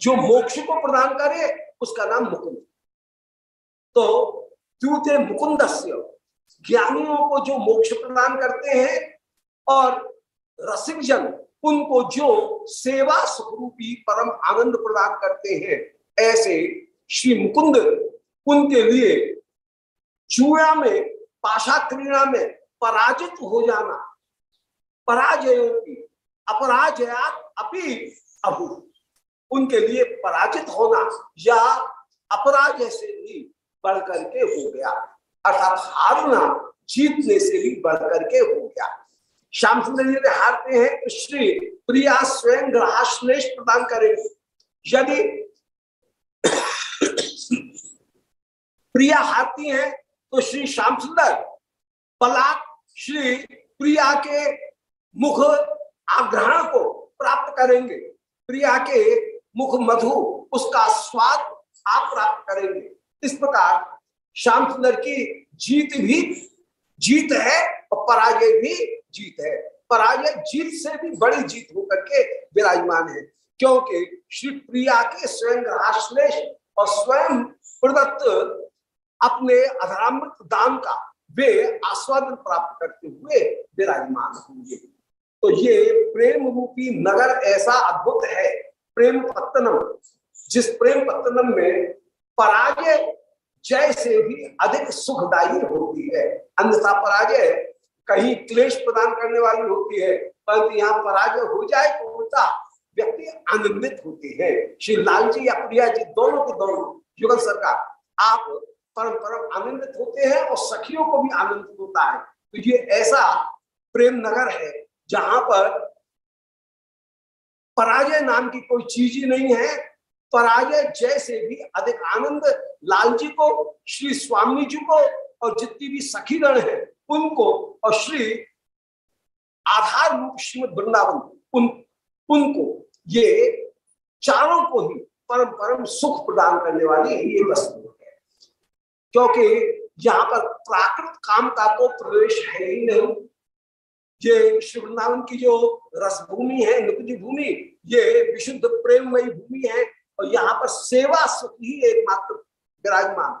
जो मोक्ष को प्रदान करे, उसका नाम मुकुंद। तो द्यूते मुकुंद ज्ञानियों को जो मोक्ष प्रदान करते हैं, और रसिक जन उनको जो सेवा स्वरूपी परम आनंद प्रदान करते हैं, ऐसे श्री मुकुंद उनके लिए चूड़ा में पाशा क्रीड़ा में पराजित हो जाना। पराजयों की अपराजयात अपी अभू। उनके लिए पराजित होना या अपराजय से भी बढ़कर के हो गया। अर्थात हारना जीतने से भी बढ़कर के हो गया। श्याम सुंदर यदि हारते हैं तो श्री प्रिया स्वयं ग्रहाश्लेष प्रदान करेंगे यदि [coughs] प्रिया हारती हैं तो श्री श्याम सुंदर पलाक श्री प्रिया के मुख आग्रहण को प्राप्त करेंगे। प्रिया के मुख मधु, उसका स्वाद आप प्राप्त करेंगे। इस प्रकार श्याम सुंदर की जीत भी जीत है और पराजय भी जीत है। पराजय जीत से भी बड़ी जीत होकर के विराजमान है, क्योंकि श्री प्रिया के स्वयं आश्लेष और स्वयं प्रदत्त अपने अधरामृत दान का वे आस्वादन प्राप्त करते हुए विराजमान होंगे। तो ये प्रेम रूपी नगर ऐसा अद्भुत है, प्रेम पत्तनम, जिस प्रेम पत्तनम में पराजय जय से भी अधिक सुखदायी होती है। अन्यथा पराजय कहीं क्लेश प्रदान करने वाली होती है, परंतु यहाँ पराजय हो जाए तो उल्टा व्यक्ति आनंदित होती है। श्री लाल जी या प्रिया जी, दोनों के दोनों, युगल सरकार, आप परम परम आनंदित होते हैं और सखियों को भी आनंदित होता है। तो ये ऐसा प्रेम नगर है जहाँ पर पराजय नाम की कोई चीज़ ही नहीं है। पराजय जय से भी अधिक आनंद लाल जी को, श्री स्वामी जी को और जितनी भी सखीगण है उनको और श्री आधार रूप श्रीमद वृंदावन उन, उनको ये चारों को ही परम परम सुख प्रदान करने वाली ये वस्तु क्योंकि यहाँ पर प्राकृत काम का तो प्रवेश है ही नहीं। ये श्री वृंदावन की जो रस भूमि है, निकुंज भूमि, ये विशुद्ध प्रेममयी भूमि है और यहाँ पर सेवा सुख ही एकमात्र विराजमान।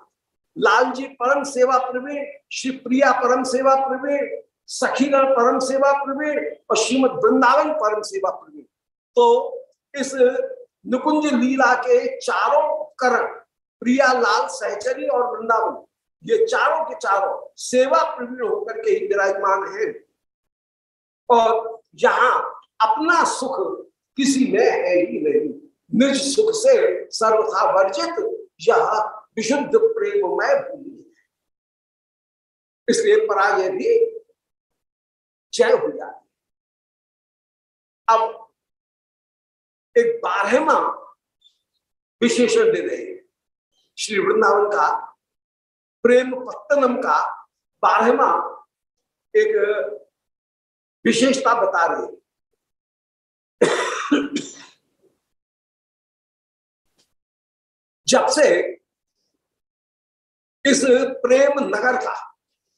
लाल जी परम सेवा प्रवीण, श्री प्रिया परम सेवा प्रवीण, सखीगण परम सेवा प्रवीण और श्रीमद वृंदावन परम सेवा प्रवीण। तो इस नुकुंज लीला के चारों करण प्रिया, लाल, सहचरी और वृंदावन। ये चारों के चारों सेवा प्रवीण होकर के ही विराजमान है। और यहाँ अपना सुख किसी में है ही नहीं। निज सुख से सर्वथा वर्जित यह विशुद्ध प्रेम प्रेममय भूमि है। इसलिए पराजय भी जय हो जाती अब एक बारहवा विशेषण दे रहे हैं। श्री वृंदावन का प्रेम पत्तनम का बारहवा एक विशेषता बता रहे जब से इस प्रेम नगर का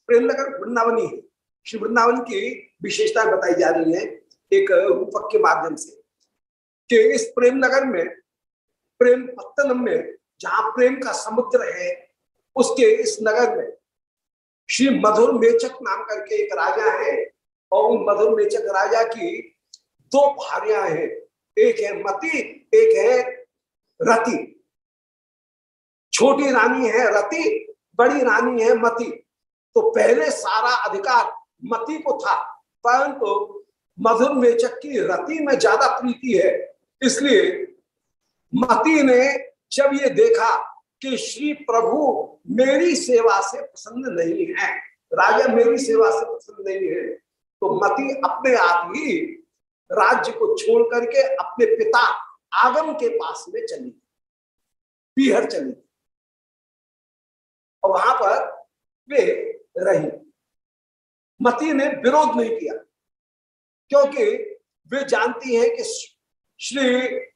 प्रेम नगर वृंदावनी है श्री वृंदावन की विशेषता बताई जा रही है एक रूपक के माध्यम से कि इस प्रेम नगर में प्रेम पत्तनम में जहाँ प्रेम का समुद्र है, उसके इस नगर में श्री मधुर मेचक नाम करके एक राजा है और उन मधुर मेचक राजा की दो भारियाँ हैं। एक है मती, एक है रति। छोटी रानी है रति, बड़ी रानी है मती। तो पहले सारा अधिकार मती को था, परंतु तो मधुर मेचक की रति में ज़्यादा प्रीति है, इसलिए मती ने जब ये देखा कि श्री प्रभु मेरी सेवा से पसंद नहीं है, राजा मेरी सेवा से पसंद नहीं है तो मती अपने आप ही राज्य को छोड़ करके अपने पिता आगम के पास में चली पीहर चली और वहाँ पर वे रही। मती ने विरोध नहीं किया, क्योंकि वे जानती है कि श्री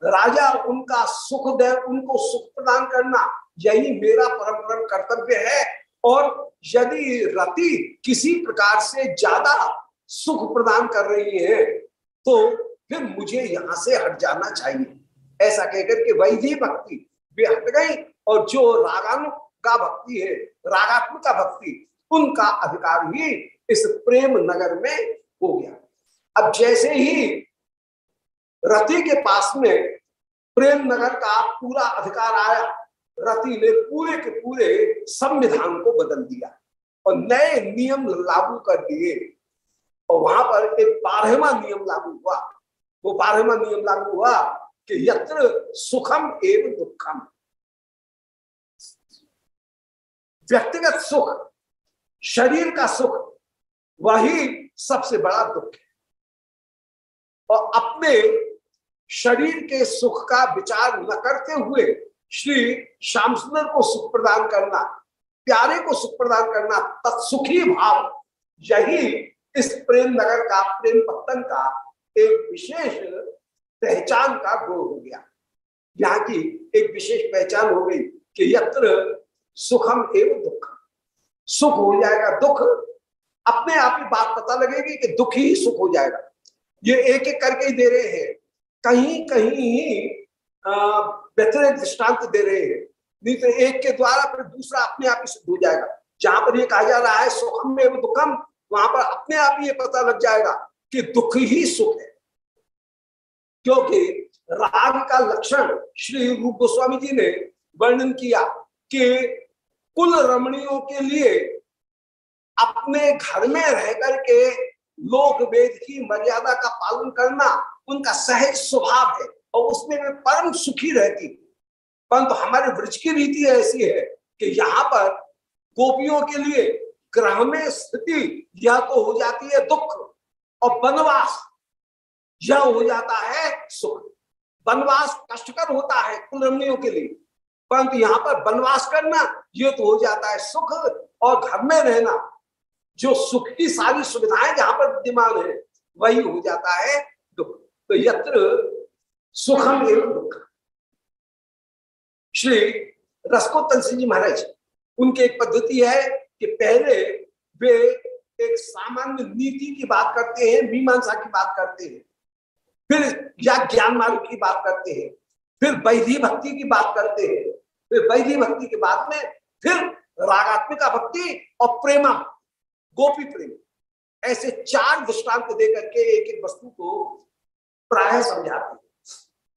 राजा उनका सुख दे, उनको सुख प्रदान करना यही मेरा परम परम कर्तव्य है। और यदि रति किसी प्रकार से ज़्यादा सुख प्रदान कर रही है तो फिर मुझे यहाँ से हट जाना चाहिए। ऐसा कहकर के वैधि भक्ति वे हट गई, और जो रागानु का भक्ति है, रागात्मक का भक्ति, उनका अधिकार ही इस प्रेम नगर में हो गया। अब जैसे ही रति के पास में प्रेम नगर का पूरा अधिकार आया। रति ने पूरे के पूरे संविधान को बदल दिया और नए नियम लागू कर दिए। और वहाँ पर एक बारहवा नियम लागू हुआ। वो बारहवा नियम लागू हुआ कि यत्र सुखम एवं दुखम। व्यक्तिगत सुख, शरीर का सुख, वही सबसे बड़ा दुख है। और अपने शरीर के सुख का विचार न करते हुए श्री श्याम सुंदर को सुख प्रदान करना, प्यारे को सुख प्रदान करना तत्सुखी भाव। यही इस प्रेम नगर का, प्रेम पत्तन का एक विशेष पहचान का गुण हो गया। यहाँ की एक विशेष पहचान हो गई कि यत्र सुखम एवं दुख सुख हो जाएगा, दुख। अपने आप ही बात पता लगेगी कि दुख ही सुख हो जाएगा। ये एक एक करके ही दे रहे हैं। कहीं कहीं बेहतर दृष्टांत दे रहे हैं। नहीं तो एक के द्वारा फिर दूसरा अपने आप ही सिद्ध हो जाएगा। जहाँ पर ये कहा जा रहा है, सुखम एवं दुखम, वहाँ पर अपने आप ही ये पता लग जाएगा कि दुख ही सुख है। क्योंकि राग का लक्षण श्री रूप गोस्वामी जी ने वर्णन किया कि कुल रमणियों के लिए अपने घर में रह करके लोक वेद की मर्यादा का पालन करना उनका सहज स्वभाव है और उसमें वे परम सुखी रहती परंतु तो हमारे वृक्ष की रीति ऐसी है कि यहाँ पर गोपियों के लिए ग्रह में स्थिति यह तो हो जाती है दुख और वनवास। यह हो जाता है सुख। वनवास कष्टकर होता है कुलरमणियों के लिए। परंतु यहाँ पर वनवास करना, ये तो हो जाता है सुख और घर में रहना। जो सुख की सारी सुविधाएँ जहाँ पर विद्यमान है, वही हो जाता है तो यत्र सुखम एवं दुख। श्री रसकोत्तन सिंह जी महाराज, उनकी एक पद्धति है कि पहले वे एक सामान्य नीति की बात करते हैं, मीमांसा की बात करते हैं, फिर या ज्ञान मार्ग की बात करते हैं, फिर वैधि भक्ति की बात करते हैं, फिर वैधि भक्ति के बाद में फिर रागात्मिका भक्ति और प्रेमा, गोपी प्रेम। ऐसे चार दृष्टांत दे करके एक एक वस्तु को प्राय समझाते हैं।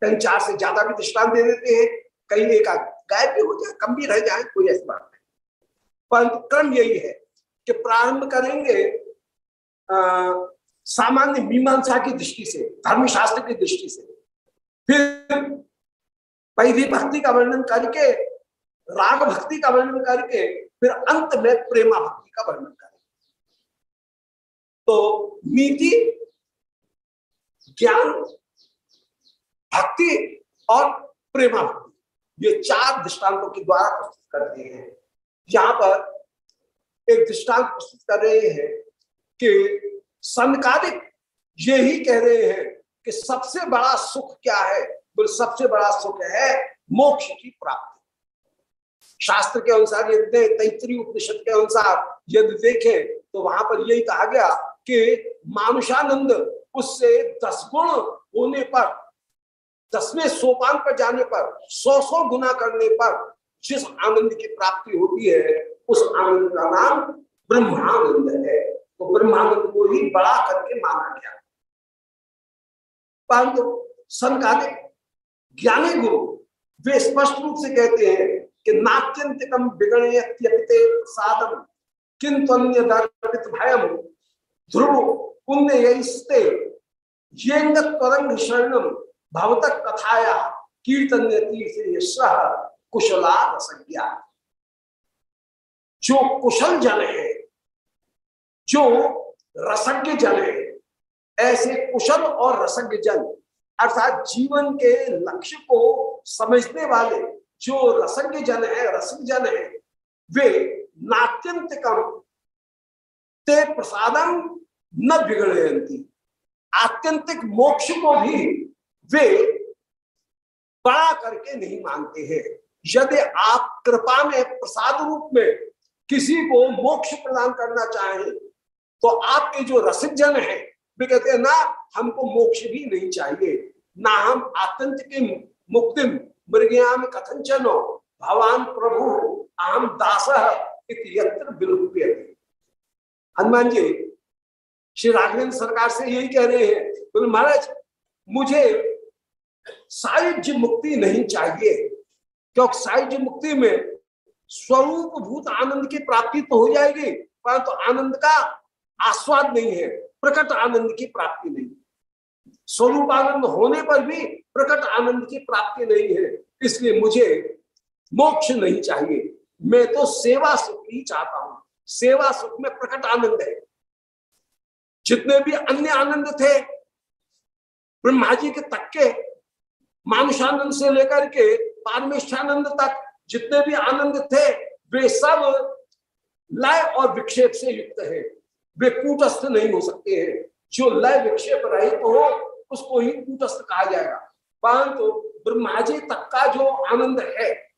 कहीं चार से ज़्यादा भी दृष्टान दे देते हैं कहीं एक गायब भी हो जाए, कम भी रह जाए, कोई ऐसी बात नहीं। परंतु क्रम यही है कि प्रारंभ करेंगे सामान्य मीमांसा की दृष्टि से, धर्मशास्त्र की दृष्टि से। फिर पहली भक्ति का वर्णन करके, राग भक्ति का वर्णन करके, फिर अंत में प्रेमा भक्ति का वर्णन करें। तो नीति ज्ञान भक्ति और प्रेमा भक्ति। ये चार दृष्टांतों के द्वारा प्रस्तुत करते हैं। यहाँ पर एक दृष्टांत प्रस्तुत कर रहे हैं कि संकालिक ये ही कह रहे हैं कि सबसे बड़ा सुख क्या है? बोले, सबसे बड़ा सुख है मोक्ष की प्राप्ति। शास्त्र के अनुसार यदि तैतरी उपनिषद के अनुसार यदि देखें तो वहाँ पर यही कहा गया कि मानुषानंद उससे दस गुण होने पर, दसवें सोपान पर जाने पर सौ सौ गुना करने पर जिस आनंद की प्राप्ति होती है, उस आनंद का नाम ब्रह्मानंद है। तो ब्रह्मानंद को ही बड़ा करके माना गया। परंतु संकालिक ज्ञानी गुरु, वे स्पष्ट रूप से कहते हैं कि नात्यंतिकम बिगड़ते प्रसादम किंतु अन्य भयम ध्रुव पुण्य तरंग शरणम भवतक कथाया कीर्तन कुशला रसज्ञा जो कुशल जन है, जो रसज्ञ जन है, ऐसे कुशल और रसज्ञ जन अर्थात जीवन के लक्ष्य को समझने वाले जो रसज्ञ जन है रसिक जन है, वे नात्यंत कम ते प्रसादम न बिगड़ती आत्यंतिक मोक्ष को भी वे बड़ा करके नहीं मानते हैं। यदि आप कृपा में, प्रसाद रूप में किसी को मोक्ष प्रदान करना चाहें तो आपके जो रसिक जन है, वे कहते हैं, ना, हमको मोक्ष भी नहीं चाहिए। ना हम आतंक की मुक्ति मृगयाम कथंचनो भगवान प्रभु अहम दास हनुमान जी श्री राघवेंद्र सरकार से यही कह रहे हैं, बोले, महाराज, मुझे साहिज्य मुक्ति नहीं चाहिए, क्योंकि साहिज्य मुक्ति में स्वरूप भूत आनंद की प्राप्ति तो हो जाएगी, परंतु तो आनंद का आस्वाद नहीं है, प्रकट आनंद की प्राप्ति नहीं। स्वरूप आनंद होने पर भी प्रकट आनंद की प्राप्ति नहीं है, इसलिए मुझे मोक्ष नहीं चाहिए। मैं तो सेवा सुख ही चाहता हूँ, सेवा सुख में प्रकट आनंद है। जितने भी अन्य आनंद थे ब्रह्मा जी के तक के, मानुषानंद से लेकर के पारमेशानंद तक जितने भी आनंद थे, वे सब लय और विक्षेप से युक्त है। वे कूटस्थ नहीं हो सकते हैं। जो लय विक्षेप रहित तो हो, उसको ही कूटस्थ कहा जाएगा। परंतु तो ब्रह्मा जी तक का जो आनंद है,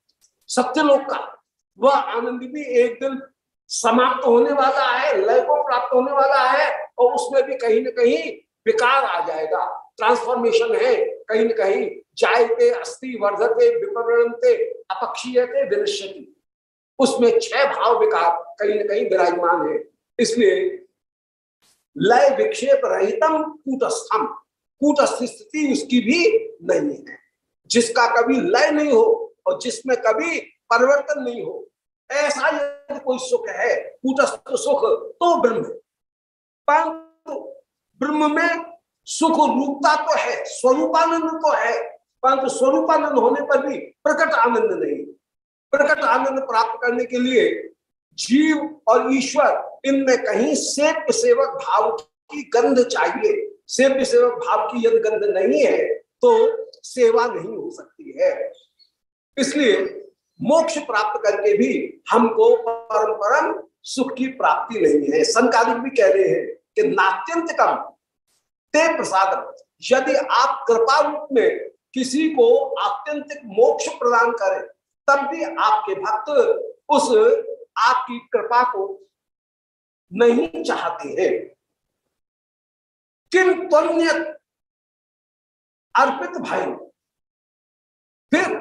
सत्यलोक का, वह आनंद भी एक दिन समाप्त होने वाला है, लय को प्राप्त होने वाला है और उसमें भी कहीं ना कहीं विकार आ जाएगा। ट्रांसफॉर्मेशन है, कहीं ना कहीं। जायते अस्थि वर्धते विपरणते अपक्षीयते, विनश्यति। उसमें छह भाव विकार कहीं ना कहीं विराजमान है। इसलिए लय विक्षेप रहितम कूटस्थम। कूटस्थ स्थिति उसकी भी नहीं है। जिसका कभी लय नहीं हो और जिसमें कभी परिवर्तन नहीं हो, ऐसा यदि कोई सुख है, कूटस्थ सुख तो ब्रह्म। परंतु ब्रह्म में सुख रूपता तो है, स्वरूपानंद तो है, परंतु स्वरूपानंद होने पर भी प्रकट आनंद नहीं। प्रकट आनंद प्राप्त करने के लिए जीव और ईश्वर, इनमें कहीं सेव्य सेवक भाव की गंध चाहिए। सेव्य सेवक भाव की यदि गंध नहीं है तो सेवा नहीं हो सकती है। इसलिए मोक्ष प्राप्त करके भी हमको परम परम सुख की प्राप्ति नहीं है। संकालिक भी कह रहे हैं कि नात्यंत कम ते प्रसाद यदि आप कृपा रूप में किसी को आत्यंतिक मोक्ष प्रदान करें, तब भी आपके भक्त उस आपकी कृपा को नहीं चाहते हैं। किम तन्य अर्पित भाई? फिर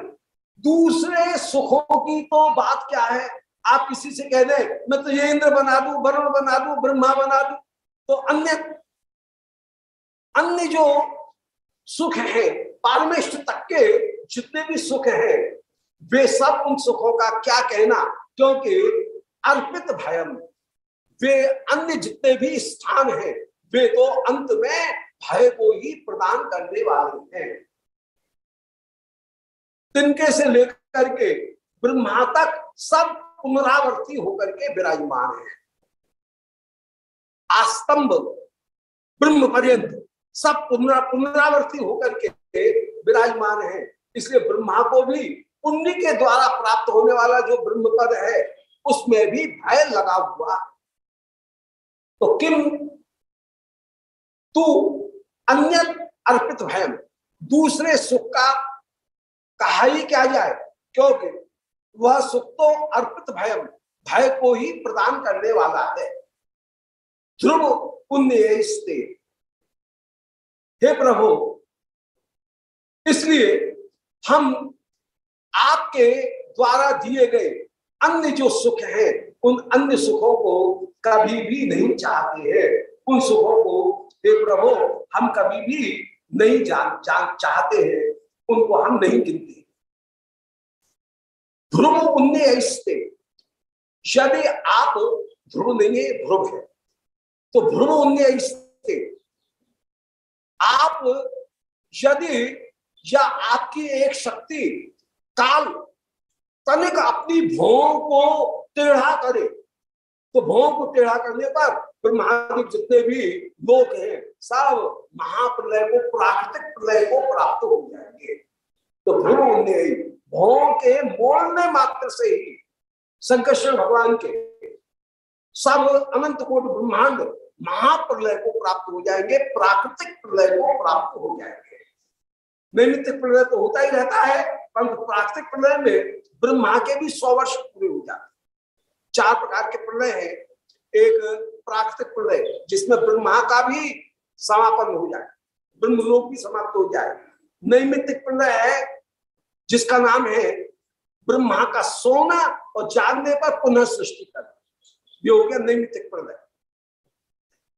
दूसरे सुखों की तो बात क्या है? आप किसी से कह दें, मैं तो ये इंद्र बना दू, वरुण बना दू, ब्रह्मा बना दू। तो अन्य अन्य जो सुख है पारमेष्ट तक के जितने भी सुख हैं, वे सब उन सुखों का क्या कहना? क्योंकि अर्पित भयम, वे अन्य जितने भी स्थान हैं, वे तो अंत में भय को ही प्रदान करने वाले हैं। तिनके से लेकर के ब्रह्मा तक सब पुनरावर्ती होकर के विराजमान है। आस्तंभ ब्रह्म पर्यंत सब पुनरावर्ती होकर के विराजमान है। इसलिए ब्रह्मा को भी पुण्य के द्वारा प्राप्त होने वाला जो ब्रह्म पद है, उसमें भी भय लगा हुआ। तो किम? तू अन्य अर्पित भयम। दूसरे सुख का कहा ही क्या जाए? क्योंकि वह सुख तो अर्पित भयम, भय को ही प्रदान करने वाला है। ध्रुव पुण्य हे प्रभु, इसलिए हम आपके द्वारा दिए गए अन्य जो सुख है, उन अन्य सुखों को कभी भी नहीं चाहते हैं। उन सुखों को, हे प्रभु, हम कभी भी नहीं जान जान चाहते हैं। उनको हम नहीं गिनते। ध्रुव उन्ने ऐसे यदि आप ध्रुव नहीं ध्रुव है। तो उन्ने आप यदि या आपकी एक शक्ति, काल, तनिक अपनी भों को टेढ़ा करे तो भों को टेढ़ा करने पर ब्रह्मांड जितने भी लोग हैं, सब महाप्रलय को, प्राकृतिक प्रलय को प्राप्त हो जाएँगे। तो उन्ने भों के मोड़ने मात्र से ही शंकर भगवान के। सब अनंत कोट ब्रह्मांड महाप्रलय को प्राप्त हो जाएँगे, प्राकृतिक प्रलय को प्राप्त हो जाएँगे। नैमित्तिक प्रलय तो होता ही रहता है, परंतु प्राकृतिक प्रलय में ब्रह्मा के भी सौ वर्ष पूरे हो जाते चार प्रकार के प्रलय है। एक प्राकृतिक प्रलय, जिसमें ब्रह्मा का भी समापन हो जाए, ब्रह्मलोक भी समाप्त हो जाए। नैमित्तिक प्रलय है, जिसका नाम है ब्रह्मा का सोना और जागने पर पुनः सृष्टि करना। ये हो गया नैमित्तिक प्रलय।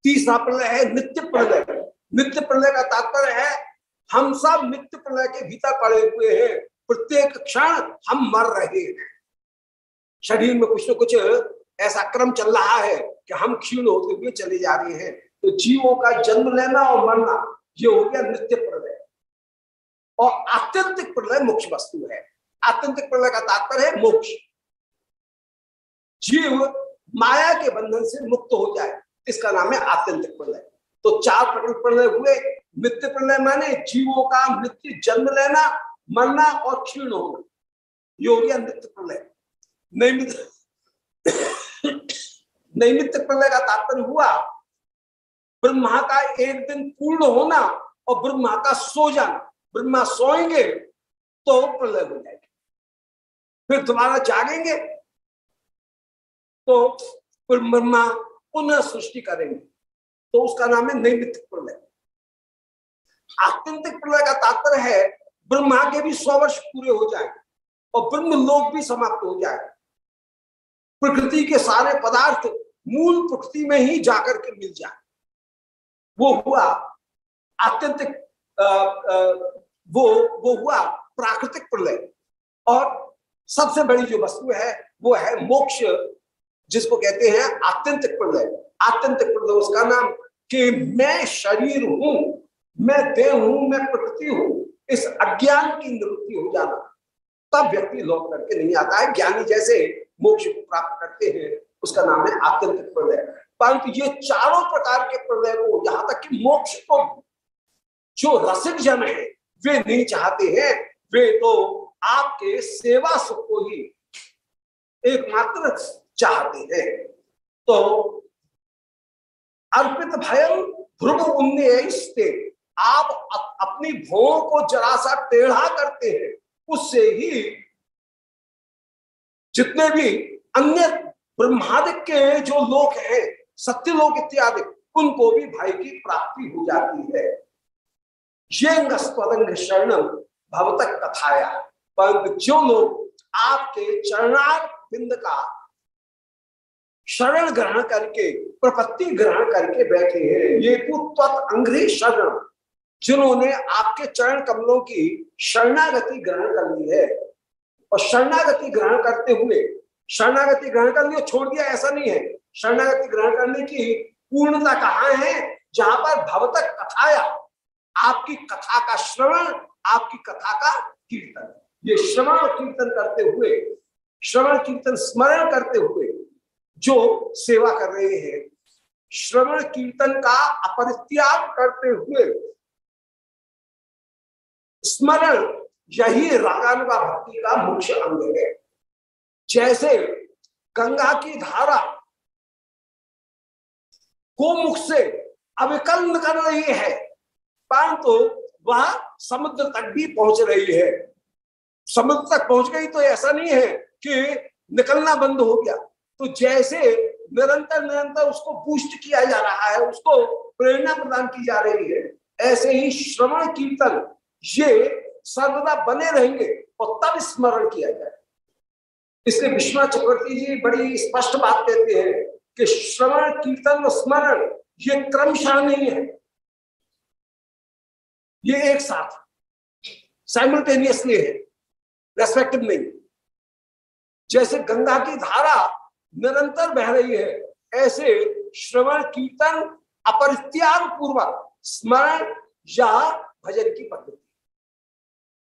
तीसरा प्रलय है नित्य प्रलय। नित्य प्रलय का तात्पर्य है, हम सब नित्य प्रलय के भीतर पड़े हुए हैं। प्रत्येक क्षण हम मर रहे हैं। शरीर में कुछ न कुछ ऐसा क्रम चल रहा है कि हम क्षीण होते हुए चले जा रहे हैं। तो जीवों का जन्म लेना और मरना, ये हो गया नित्य प्रलय। और आत्यंतिक प्रलय मोक्ष वस्तु है। आत्यंतिक प्रलय का तात्पर्य है मोक्ष। जीव माया के बंधन से मुक्त हो जाए। इसका नाम है आत्यंतिक प्रलय। तो चार प्रकार प्रलय हुए नित्य प्रलय माने जीवों का नित्य जन्म लेना, मरना और क्षीण होना। ये हो गया नित्य प्रलय। नैमित नैमित्त प्रलय का तात्पर्य हुआ, ब्रह्मा का एक दिन पूर्ण होना और ब्रह्मा का सो जाना। ब्रह्मा सोएँगे तो प्रलय हो जाएगी। फिर दोबारा जागेंगे तो फिर ब्रह्मा पुनः सृष्टि करेंगे। तो उसका नाम है नैमित्तिक प्रलय। आत्यंतिक प्रलय का तात्पर्य है ब्रह्मा के भी सौ वर्ष पूरे हो जाए और ब्रह्म लोक भी समाप्त हो जाए प्रकृति के सारे पदार्थ मूल प्रकृति में ही जाकर के मिल जाए वो हुआ आत्यंतिक वो वो हुआ प्राकृतिक प्रलय। और सबसे बड़ी जो वस्तु है, वो है मोक्ष जिसको कहते हैं आत्यंतिक प्रलय। आत्यंतिक प्रलय उसका नाम कि मैं शरीर हूँ, मैं देह हूँ, मैं प्रकृति हूँ। इस अज्ञान की निवृत्ति हो जाना। तब व्यक्ति लौट करके नहीं आता है। ज्ञानी जैसे मोक्ष को प्राप्त करते हैं, उसका नाम है आत्यंतिक प्रलय। परंतु ये चारों प्रकार के प्रलय को यहाँ तक कि मोक्ष को जो रसिक जन है, वे नहीं चाहते हैं। वे तो आपके सेवा सुख को ही एकमात्र चाहते हैं। तो अर्पित भयम ध्रुव उन्नयस्ते, आप अपनी भों को जरा सा टेढ़ा करते हैं। उससे ही जितने भी अन्य ब्रह्मादिक के जो लोग हैं, सत्यलोक इत्यादि, उनको भी भय की प्राप्ति हो जाती है। ये स्पदंग शरणम भवतक कथाया। परंतु जो लोग आपके चरणार बिंद का शरण ग्रहण करके, प्रपत्ति ग्रहण करके बैठे हैं। ये अंग्री शरण, जिन्होंने आपके चरण कमलों की शरणागति ग्रहण कर ली है। और शरणागति ग्रहण करते हुए, शरणागति ग्रहण कर लिया, छोड़ दिया, ऐसा नहीं है। शरणागति ग्रहण करने की पूर्णता कहाँ है? जहाँ पर भवतक कथाया, आपकी कथा का श्रवण, आपकी कथा का कीर्तन। ये श्रवण कीर्तन करते हुए, श्रवण, कीर्तन, स्मरण करते हुए जो सेवा कर रहे हैं। श्रवण कीर्तन का अपरित्याग करते हुए स्मरण, यही रागानुगा भक्ति का मुख्य अंग है। जैसे गंगा की धारा को मुख से अविकल कर रही है, परंतु वह समुद्र तक भी पहुँच रही है। समुद्र तक पहुँच गई तो ऐसा नहीं है कि निकलना बंद हो गया। तो जैसे निरंतर निरंतर उसको बूस्ट किया जा रहा है, उसको प्रेरणा प्रदान की जा रही है, ऐसे ही श्रवण कीर्तन, ये सर्वदा बने रहेंगे और तब स्मरण किया जाए। इसलिए विश्वनाथ चक्रवर्ती जी बड़ी स्पष्ट बात कहते हैं कि श्रवण, कीर्तन और स्मरण, ये क्रमशः नहीं है। ये एक साथ साइमल्टेनियसली है रेस्पेक्टिव नहीं जैसे गंगा की धारा निरंतर बह रही है। ऐसे श्रवण, कीर्तन, अपरित्याग पूर्वक स्मरण या भजन की पद्धति।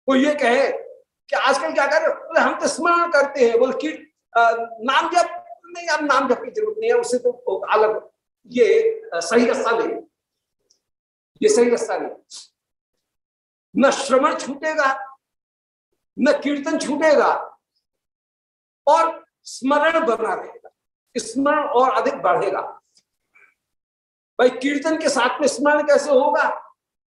वो ये कहे कि आजकल क्या कर रहे हम तो स्मरण करते हैं। बोल, की नाम जब नहीं, अब नाम जब की ज़रूरत नहीं है, उससे तो अलग ये सही रास्ता नहीं ये सही रास्ता नहीं न श्रवण छूटेगा, न कीर्तन छूटेगा, और स्मरण बना रहेगा, स्मरण और अधिक बढ़ेगा। भाई, कीर्तन के साथ में स्मरण कैसे होगा?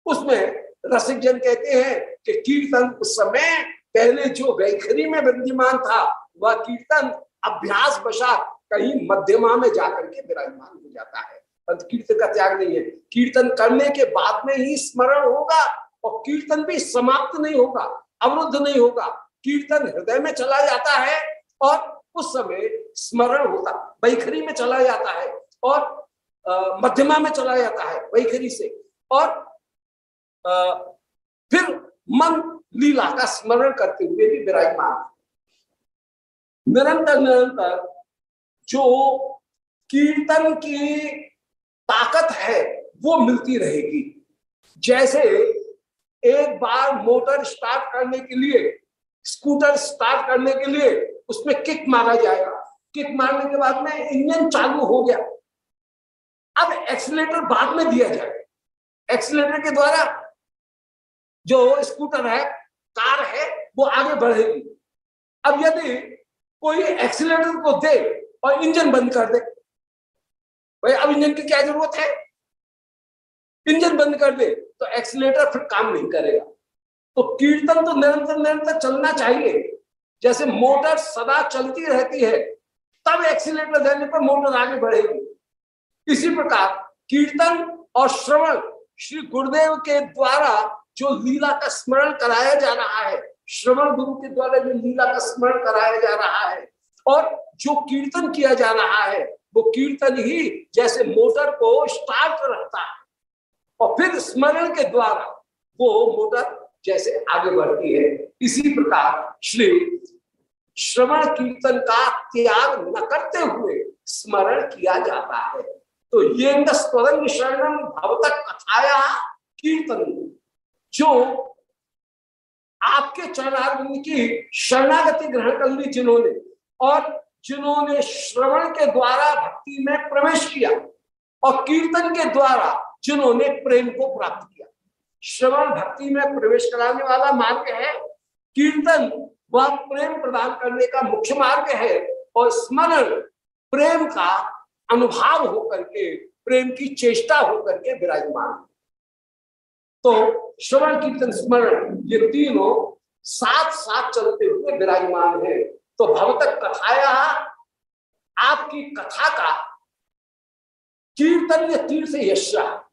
उसमें रसिक जन कहते हैं कि कीर्तन उस समय पहले जो वैखरी में विद्यमान था, वह कीर्तन अभ्यास बशा कहीं मध्यमा में जाकर के विराजमान हो जाता है। कीर्तन का त्याग नहीं है। कीर्तन करने के बाद में ही स्मरण होगा और कीर्तन भी समाप्त नहीं होगा, अवरुद्ध नहीं होगा। कीर्तन हृदय में चला जाता है और उस समय स्मरण होता। बैखरी में चला जाता है और मध्यमा में चला जाता है बैखरी से। और आ, फिर मन लीला का स्मरण करते हुए भी विराजमान। निरंतर निरंतर जो कीर्तन की ताकत है वो मिलती रहेगी। जैसे एक बार मोटर स्टार्ट करने के लिए स्कूटर स्टार्ट करने के लिए उसमें किक मारा जाएगा। किक मारने के बाद में इंजन चालू हो गया। अब एक्सीटर बाद में दिया जाए। एक्सीटर के द्वारा जो स्कूटर है कार है, वो आगे बढ़ेगी। अब यदि कोई एक्सीटर को दे और इंजन बंद कर दे, भाई अब इंजन की क्या ज़रूरत है? इंजन बंद कर दे तो एक्सीटर फिर काम नहीं करेगा। तो कीर्तन तो निरंतर निरंतर चलना चाहिए। जैसे मोटर सदा चलती रहती है, तब एक्सीटर देने पर मोटर आगे बढ़ेगी। इसी प्रकार कीर्तन और श्रवण श्री गुरुदेव के द्वारा जो लीला का स्मरण कराया जा रहा है, श्रवण गुरु के द्वारा जो लीला का स्मरण कराया जा रहा है और जो कीर्तन किया जा रहा है, वो कीर्तन ही जैसे मोटर को स्टार्ट रखता है। और फिर स्मरण के द्वारा वो मोटर जैसे आगे बढ़ती है। इसी प्रकार श्री श्रवण कीर्तन का त्याग न करते हुए स्मरण किया जाता है। तो ये स्वरंग शरणम भवतक कथाया कीर्तन, जो आपके चरणारविंद की शरणागति ग्रहण कर ली जिन्होंने और जिन्होंने श्रवण के द्वारा भक्ति में प्रवेश किया और कीर्तन के द्वारा जिन्होंने प्रेम को प्राप्त किया। श्रवण भक्ति में प्रवेश कराने वाला मार्ग है। कीर्तन, वह प्रेम प्रदान करने का मुख्य मार्ग है और स्मरण, प्रेम का अनुभाव होकर के, प्रेम की चेष्टा होकर के विराजमान। तो श्रवण, कीर्तन, स्मरण, ये तीनों साथ साथ चलते हुए विराजमान है। तो भवतक कथाया, आपकी कथा का कीर्तन या तीर से यशा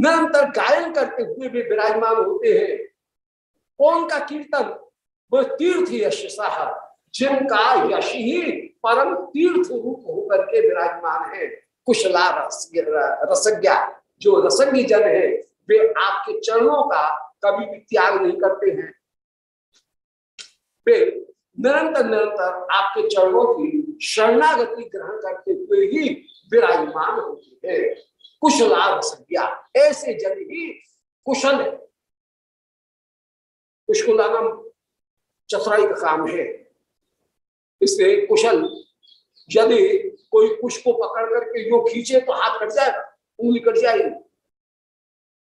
निरंतर गायन करते हुए भी विराजमान होते हैं। कौन का कीर्तन? वो तीर्थ यश जिनका यश ही परम तीर्थ रूप होकर के विराजमान है। कुशला रस रसज्ञा, जो रसज्ञ जन है, वे आपके चरणों का कभी भी त्याग नहीं करते हैं। वे निरंतर निरंतर आपके चरणों की शरणागति ग्रहण करते हुए ही विराजमान होती है। कुशला रसज्ञा ऐसे जन ही कुशल है। कुशकुला नाम चतुराई का काम है। इसलिए कुशल यदि कोई कुश को पकड़ करके यो खींचे तो हाथ कट जाएगा, उंगली कट जाएगी।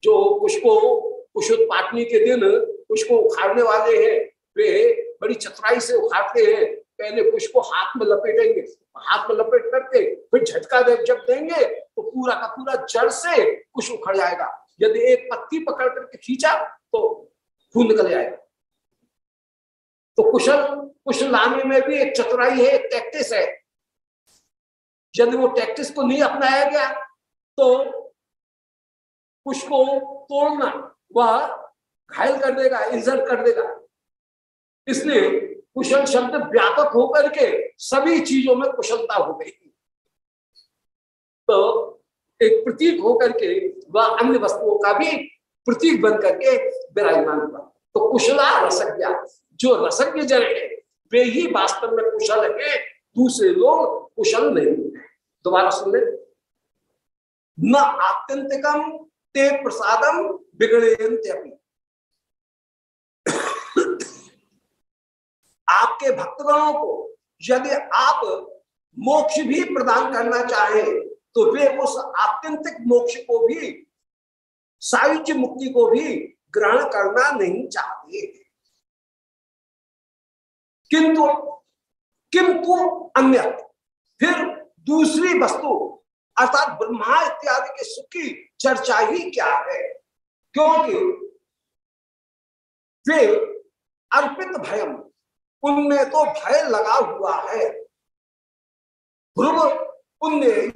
जो कुश को कुश पाटनी के दिन कुश को उखाड़ने वाले हैं, वे बड़ी चतुराई से उखाड़ते हैं। पहले को हाथ में लपेटेंगे, हाथ में लपेट करके फिर झटका दे, जब देंगे तो पूरा का पूरा जड़ से कुश उखड़ जाएगा। यदि एक पत्ती पकड़ करके खींचा तो खून निकल जाएगा। तो कुशल कुशल लाने में भी एक चतुराई है, एक टैक्टिस है। यदि वो टैक्टिस को नहीं अपनाया गया तो कुश को तोड़ना, वह घायल कर देगा इंजर्ट कर देगा। इसलिए कुशल शब्द व्यापक होकर के सभी चीज़ों में कुशलता हो गई। तो एक प्रतीक होकर के वह अन्य वस्तुओं का भी प्रतीक बन करके विराजमान हुआ। तो कुशला रसज्ञा, जो रसज्ञ जन है, वे ही वास्तव में कुशल है, दूसरे लोग कुशल नहीं दोबारा सुन ले। न आत्यंतिकम ते प्रसादम बिगड़े आपके भक्तगणों को यदि आप मोक्ष भी प्रदान करना चाहे तो वे उस आत्यंतिक मोक्ष को भी, सायुज्य मुक्ति को भी ग्रहण करना नहीं चाहते। किंतु किंतु अन्य, फिर दूसरी वस्तु, अर्थात ब्रह्मा इत्यादि के सुख की चर्चा ही क्या है? क्योंकि, वे अर्पित भयम उनमें तो भय लगा हुआ है। ध्रुव, पुण्य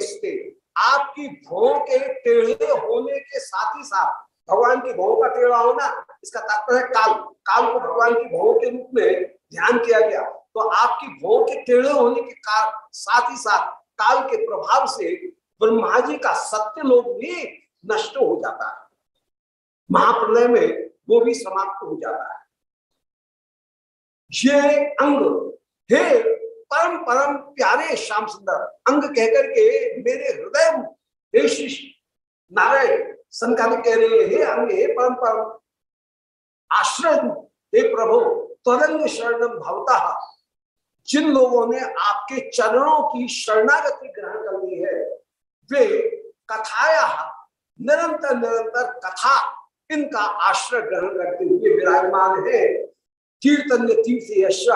आपकी भौ के टेढ़े होने के साथ ही साथ, भगवान की भौ का टेढ़ा होना, इसका तात्पर्य काल। काल को भगवान की भौ के रूप में ध्यान किया गया। तो आपकी भौ के टेढ़े होने के साथ ही साथ काल के प्रभाव से ब्रह्मा जी का सत्य लोग भी नष्ट हो जाता है। महाप्रलय में वो भी समाप्त हो जाता है। ये अंग। हे परम परम प्यारे श्याम सुंदर, अंग कहकर के मेरे हृदय हे नारायण संकाल कह रहे हे अंग, हे परम परम आश्रय हे प्रभु, त्वरंग शरणम भवता। जिन लोगों ने आपके चरणों की शरणागति ग्रहण कर ली है, वे कथाया, निरंतर निरंतर कथा, इनका आश्रय ग्रहण करते हुए विराजमान है। कीर्तन तीर्थ यश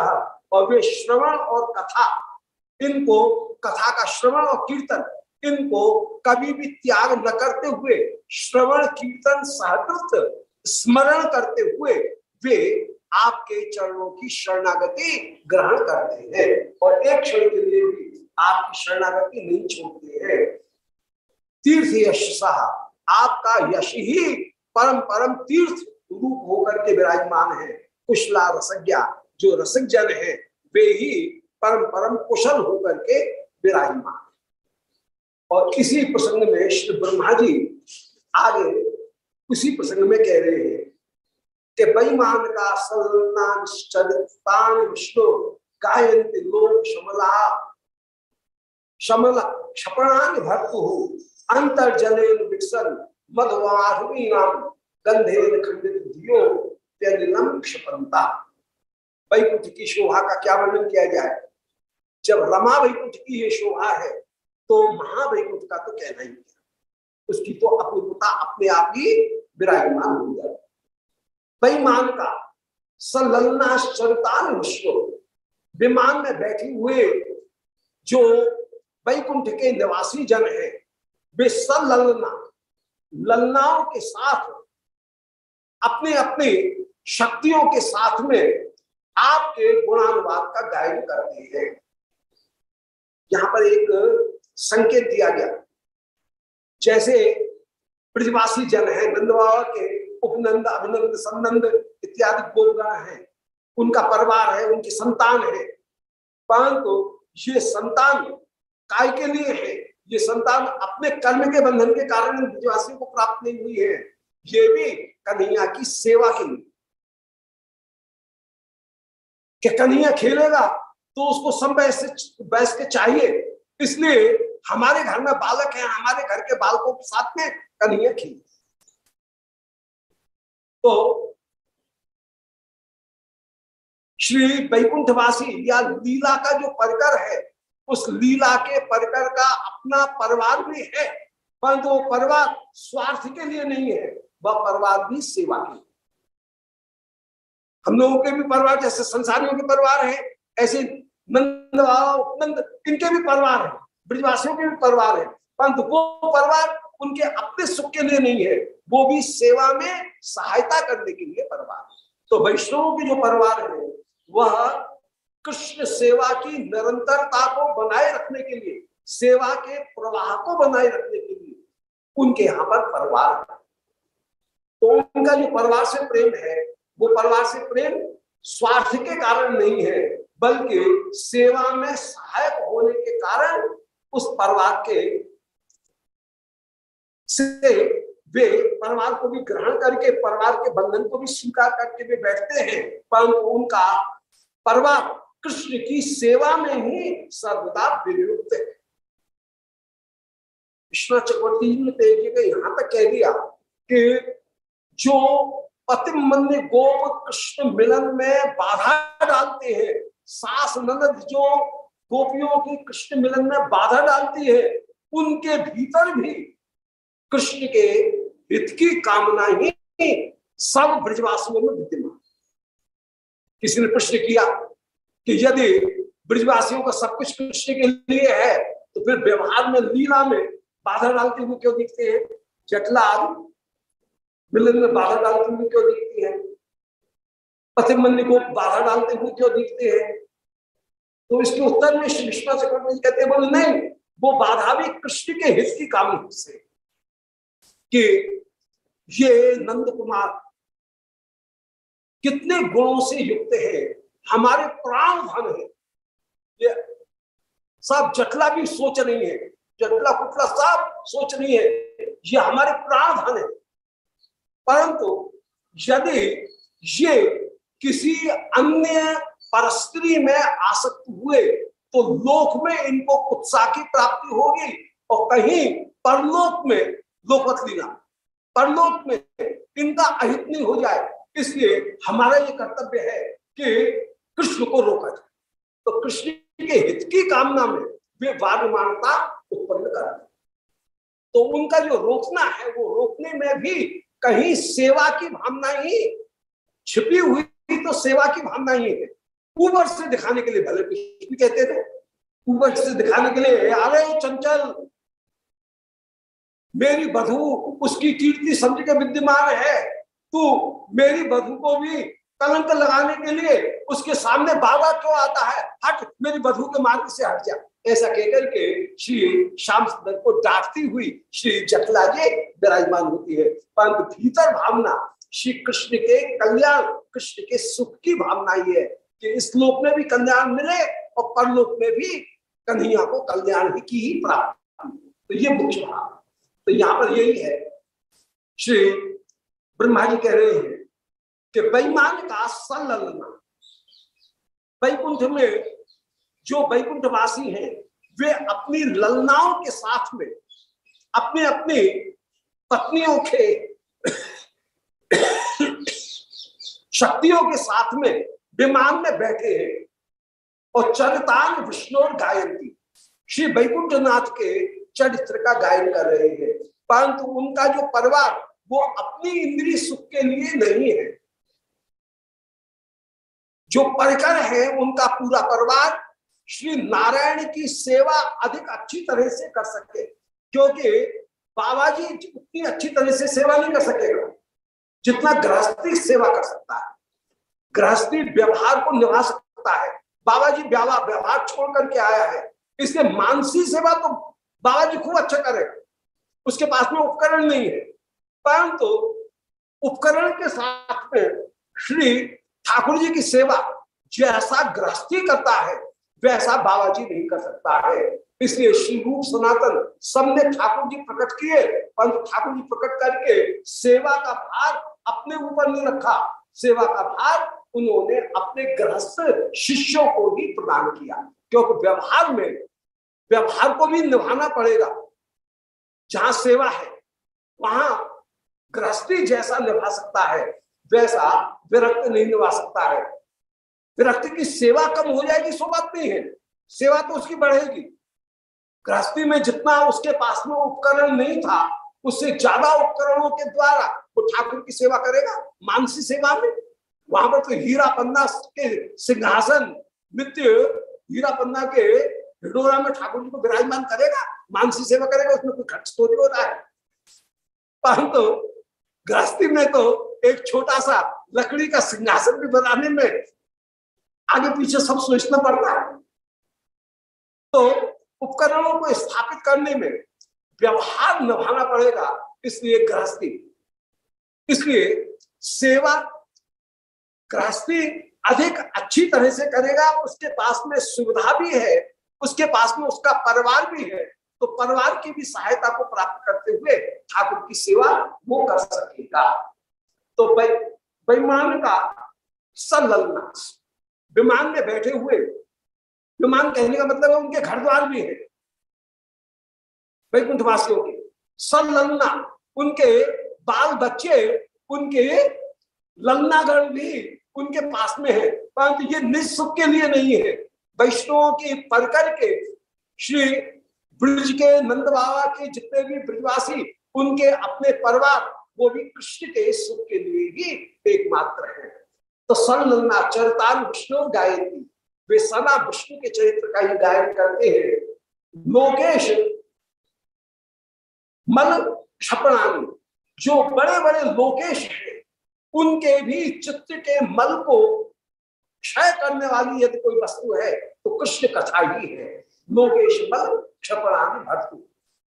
और वे श्रवण और कथा। इनको कथा का श्रवण और कीर्तन, इनको कभी भी त्याग न करते हुए, श्रवण, कीर्तन, सहकृत स्मरण करते हुए वे आपके चरणों की शरणागति ग्रहण करते हैं। और एक क्षण के लिए भी आपकी शरणागति नहीं छोड़ते हैं। तीर्थ यश आपका यश ही परम परम तीर्थ रूप होकर के विराजमान है। कुशला रसज्ञा। जो रसक जन है, वे ही परम परम कुशल होकर के विराजमान। और इसी प्रसंग में श्री ब्रह्मा जी आगे उसी प्रसंग में कह रहे हैं कि बेईमान का सलनान विष्णु गायंती लोक शमला। शमल क्षपणान भक्तु अंतर्जले विकसन मधुवारुणी नाम गंधे खंडित दियो। क्षपनता। वैकुंठ की शोभा का क्या वर्णन किया जाए जब रमा वैकुंठ की ये शोभा है तो महावैकुंठ का तो कहना ही क्या उसकी तो अपूर्वता अपने आप ही विराजमान हो जाए बेईमान का सललनाश्चरतान विश्व। विमान में बैठे हुए जो वैकुंठ के निवासी जन है, वे सललना ललनाओं के साथ अपने अपने शक्तियों के साथ में आपके गुणानुवाद का गायन करते हैं। यहाँ पर एक संकेत दिया गया। जैसे ब्रजवासी जन है नंद के उपनंद, अभिनंद, संनंद इत्यादि गोपगण है। उनका परिवार है, उनकी संतान है। परंतु ये संतान काय के लिए है? ये संतान अपने कर्म के बंधन के कारण ब्रजवासियों को प्राप्त नहीं हुई है। ये भी कन्हैया की सेवा के लिए। कि कन्हैया खेलेगा तो उसको सब बैस के चाहिए। इसलिए हमारे घर में बालक है, हमारे घर के बालकों के साथ में कन्हैया खेले। तो श्री वैकुंठवासी या लीला का जो परिकर है, उस लीला के परिकर का अपना परिवार भी है, परंतु वो परिवार स्वार्थ के लिए नहीं है, वह परिवार भी सेवा के लिए। हम लोगों के भी परिवार जैसे संसारियों के परिवार है, ऐसे नंद नंद, इनके भी परिवार है, ब्रजवासियों के भी परिवार है। परंतु वो परिवार उनके अपने सुख के लिए नहीं है, वो भी सेवा में सहायता करने के लिए परिवार तो वैष्णवों के जो परिवार है, वह कृष्ण सेवा की निरंतरता को बनाए रखने के लिए, सेवा के प्रवाह को बनाए रखने के लिए उनके यहाँ पर परिवार है। तो उनका जो परिवार से प्रेम है वो परिवार से प्रेम, स्वार्थ के कारण नहीं है, बल्कि सेवा में सहायक होने के कारण उस परिवार के से वे परिवार को भी ग्रहण करके परिवार के बंधन को भी स्वीकार करके वे बैठते हैं। परंतु उनका परिवार कृष्ण की सेवा में ही सर्वदा विनियुक्त है। कृष्णा चक्रवर्ती जी ने यहाँ तक कह दिया कि जो मन गोप कृष्ण मिलन में बाधा डालते हैं। सास ननद जो गोपियों की कृष्ण मिलन में बाधा डालती है, उनके भीतर भी कृष्ण के हित की कामना ही सब ब्रजवासियों में विद्यमान। किसी ने प्रश्न किया कि यदि ब्रजवासियों का सब कुछ कृष्ण के लिए है तो फिर व्यवहार में लीला में बाधा डालते हुए क्यों दिखते हैं? जटला मिलन में बाधा डालते हुए क्यों दिखती है? पथिमंदी को बाधा डालते हुए क्यों दिखते हैं? तो इसके उत्तर में श्री विश्वा चक्रवर्ती कहते बोले, नहीं, वो बाधा भी कृष्ण के हित की कामना से कि ये नंद कुमार कितने गुणों से युक्त है, हमारे प्राण धन है। ये सब जटला भी सोच नहीं है जटला कुटला सब सोच नहीं है, ये हमारे प्राण धन है। परंतु यदि ये किसी अन्य परस्त्री में आसक्त हुए तो लोक में इनको उत्साह की प्राप्ति होगी और कहीं परलोक में लोकवत लीला परलोक में इनका अहित नहीं हो जाए। इसलिए हमारा ये कर्तव्य है कि कृष्ण को रोका जाए। तो कृष्ण के हित की कामना में वे वादमानता उत्पन्न कर। तो उनका जो रोकना है, वो रोकने में भी कहीं सेवा की भावना ही, छिपी हुई तो सेवा की भावना ही है। ऊपर से दिखाने के लिए भले भी कहते थे, ऊपर से दिखाने के लिए अरे, चंचल, मेरी बधु उसकी कीर्ति समझ के विद्यमान है। तू मेरी बधु को भी कलंक लगाने के लिए उसके सामने बाबा क्यों आता है? हट, मेरी बधु के मार्ग से हट जा। ऐसा कहकर के श्री श्याम सुंदर को डांटती हुई श्री जटला जी विराजमान होती है। परंतु भीतर भावना श्री कृष्ण के कल्याण, कृष्ण के सुख की भावना ही है कि इस लोक में भी कल्याण मिले और परलोक में भी कन्हैया को कल्याण की ही प्राप्त तो ये मुख्य भाव। तो यहाँ पर यही है। श्री ब्रह्मा जी कह रहे हैं कि बैमान का सललना वैकुंठ में जो वैकुंठवासी हैं, वे अपनी ललनाओं के साथ में, अपने अपने पत्नियों के शक्तियों के साथ में विमान में बैठे हैं और चरितान विष्णु गायंती। श्री वैकुंठनाथ के चरित्र का गायन कर रहे हैं। परंतु उनका जो परिवार, वो अपनी इंद्रिय सुख के लिए नहीं है। जो परिकर है, उनका पूरा परिवार श्री नारायण की सेवा अधिक अच्छी तरह से कर सके, क्योंकि बाबा जी उतनी अच्छी तरह से सेवा नहीं कर सकेगा जितना गृहस्थी सेवा कर सकता है, गृहस्थी व्यवहार को निभा सकता है। बाबा जी व्यवहार छोड़ करके आया है, इसलिए मानसी सेवा तो बाबा जी खूब अच्छा करे। उसके पास में उपकरण नहीं है, परंतु तो उपकरण के साथ में श्री ठाकुर जी की सेवा जैसा गृहस्थी करता है वैसा बाबा जी नहीं कर सकता है। इसलिए श्री रूप सनातन सबने ठाकुर जी प्रकट किए, परंतु ठाकुर जी प्रकट करके सेवा का भार अपने ऊपर नहीं रखा। सेवा का भार उन्होंने अपने गृहस्थ शिष्यों को भी प्रदान किया, क्योंकि व्यवहार में, व्यवहार को भी निभाना पड़ेगा। जहाँ सेवा है, वहाँ गृहस्थी जैसा निभा सकता है, वैसा विरक्त नहीं निभा सकता है। विरक्त की सेवा कम हो जाएगी, सो बात नहीं है। सेवा तो उसकी बढ़ेगी। गृहस्थी में जितना उसके पास में उपकरण नहीं था, उससे ज़्यादा उपकरणों के द्वारा वो ठाकुर की सेवा करेगा, मानसी सेवा में। वहाँ पर तो हीरा पन्ना के सिंहासन, नित्य हीरा पन्ना के हिडोरा में ठाकुर जी को विराजमान करेगा, मानसी सेवा करेगा, उसमें कोई खर्च तो नहीं हो रहा है। परंतु गृहस्थी में तो एक छोटा सा लकड़ी का सिंहासन भी बनाने में आगे पीछे सब सोचना पड़ता है। तो उपकरणों को स्थापित करने में व्यवहार निभाना पड़ेगा, इसलिए गृहस्थी। इसलिए सेवा गृहस्थी अधिक अच्छी तरह से करेगा, उसके पास में सुविधा भी है, उसके पास में उसका परिवार भी है तो परिवार की भी सहायता को प्राप्त करते हुए ठाकुर की सेवा वो कर सकेगा। तो बेमान का सललना विमान में बैठे हुए। विमान कहने का मतलब है उनके घर द्वार भी है। वैकुंठवासियों के सललना उनके बाल बच्चे उनके ललनागढ़ भी उनके पास में है। परंतु ये निस्सुख के लिए नहीं है। वैष्णवों की पढ़ करके श्री ब्रज के नंद बाबा के जितने भी ब्रजवासी, उनके अपने परिवार, वो भी कृष्ण के सुख के लिए ही एकमात्र है। तो सलना चरतान विष्णु गायती वे सदा विष्णु के चरित्र का ही गायन करते हैं। लोकेश मल क्षपणानी, जो बड़े बड़े लोकेश हैं, उनके भी चित्त के मल को क्षय करने वाली यदि कोई वस्तु है तो कृष्ण कथा ही है। लोकेश मल क्षपणानी भरतु।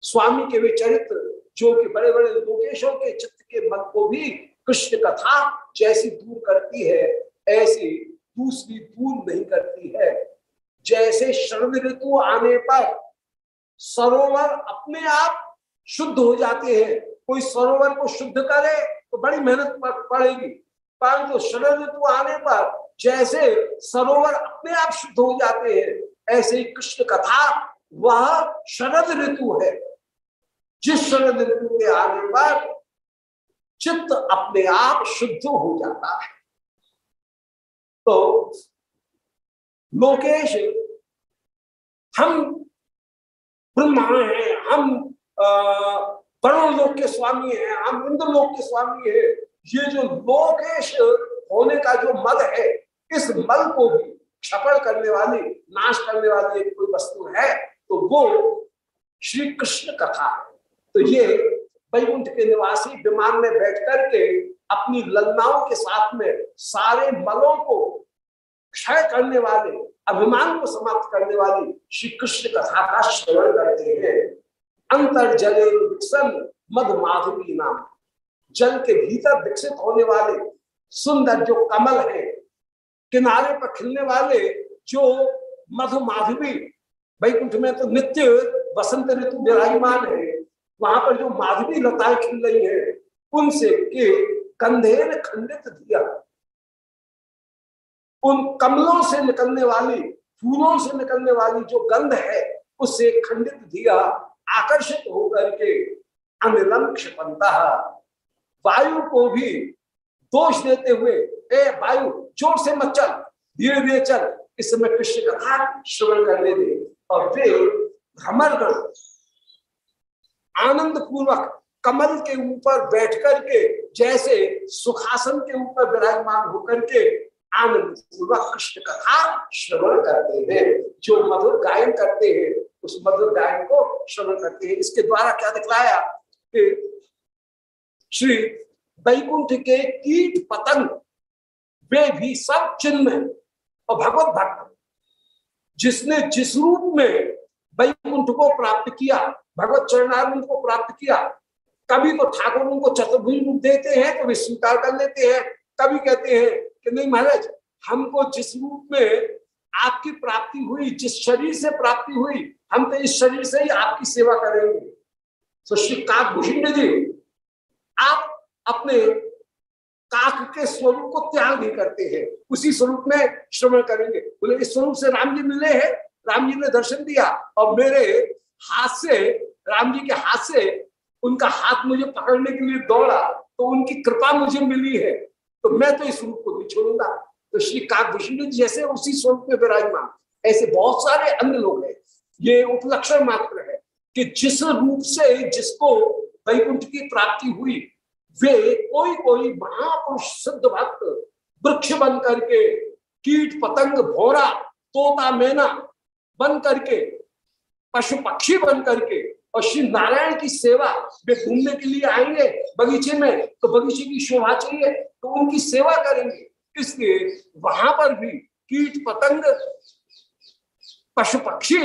स्वामी के वे चरित्र, जो कि बड़े बड़े लोकेशों के चित्त के मल को भी कृष्ण कथा जैसी दूर करती है, ऐसी दूसरी दूर नहीं करती है। जैसे शरद ऋतु आने पर सरोवर अपने आप शुद्ध हो जाते हैं। कोई सरोवर को शुद्ध करे तो बड़ी मेहनत पड़ेगी। परंतु शरद ऋतु आने पर जैसे सरोवर अपने आप शुद्ध हो जाते हैं, ऐसे ही कृष्ण कथा वह शरद ऋतु है। जिस शरद ऋतु के आने पर चित्त अपने आप शुद्ध हो जाता है। तो लोकेश, हम ब्रह्मा हैं, हम वरुण लोक के स्वामी हैं, हम इंद्र लोक के स्वामी हैं। ये जो लोकेश होने का जो मद है, इस मल को भी क्षपण करने वाली, नाश करने वाली एक कोई वस्तु है तो वो श्री कृष्ण कथा है। तो ये वैकुंठ के निवासी विमान में बैठ करके अपनी ललनाओं के साथ में सारे मलों को क्षय करने वाले, अभिमान को समाप्त करने वाली श्री कृष्ण कथा का श्रवण करते हैं। अंतर जले विकसन मध माधुरी नाम। जल के भीतर विकसित होने वाले सुंदर जो कमल है, किनारे पर खिलने वाले जो मधु माधुरी वैकुंठ में तो नित्य बसंत ऋतु विराजमान है वहाँ पर जो माधवी लताएँ खिल रही है, उनसे के कंधे ने खंडित दिया उन कमलों से निकलने वाली, फूलों से निकलने वाली जो गंध है, उससे खंडित दिया, आकर्षित होकर के अनिलम क्षपंता वायु को भी दोष देते हुए, ए वायु, ज़ोर से मत चल, धीरे धीरे चल इस समय कृष्ण कथा श्रवण करने दे। और वे भ्रमर आनंद पूर्वक कमल के ऊपर बैठ करके जैसे सुखासन के ऊपर विराजमान होकर के आनंद पूर्वक कृष्ण कथा श्रवण करते हैं। जो मधुर गायन करते हैं, उस मधुर गायन को श्रवण करते हैं। इसके द्वारा क्या दिखलाया कि श्री वैकुंठ के कीट पतंग, वे भी सब चिन्ह और भगवत भक्त, जिसने जिस रूप में वैकुंठ को प्राप्त किया। भगवत चरणारिंद को प्राप्त किया। कभी तो ठाकुर उनको चतुर्भुज रूप देते हैं कभी स्वीकार कर लेते हैं। कभी कहते हैं कि नहीं महाराज, हमको जिस रूप में आपकी प्राप्ति हुई, जिस शरीर से प्राप्ति हुई, हम तो इस शरीर से ही आपकी सेवा करेंगे। तो श्री काकभूषण जी आप अपने काक के स्वरूप को त्याग नहीं करते हैं। उसी स्वरूप में श्रवण करेंगे। बोले, इस स्वरूप से राम जी मिले हैं? राम जी ने दर्शन दिया और मेरे हाथ से, राम जी के हाथ से उनका हाथ मुझे पकड़ने के लिए दौड़ा तो उनकी कृपा मुझे मिली है। तो मैं तो इस रूप को नहीं छोड़ूँगा। तो श्री काकभूषण जैसे उसी स्वरूप में विराजमान, ऐसे बहुत सारे अन्य लोग हैं। ये उपलक्षण मात्र है कि जिस रूप से जिसको वैकुंठ की प्राप्ति हुई, वे कोई कोई महापुरुष, सिद्ध भक्त, वृक्ष बन करके, कीट, पतंग, भोरा, तोता, मैना बन करके, पशु पक्षी बन करके और श्री नारायण की सेवा वे घूमने के लिए आएँगे बगीचे में तो बगीचे की शोभा चाहिए तो उनकी सेवा करेंगे। इसलिए वहाँ पर भी कीट पतंग, पशु पक्षी,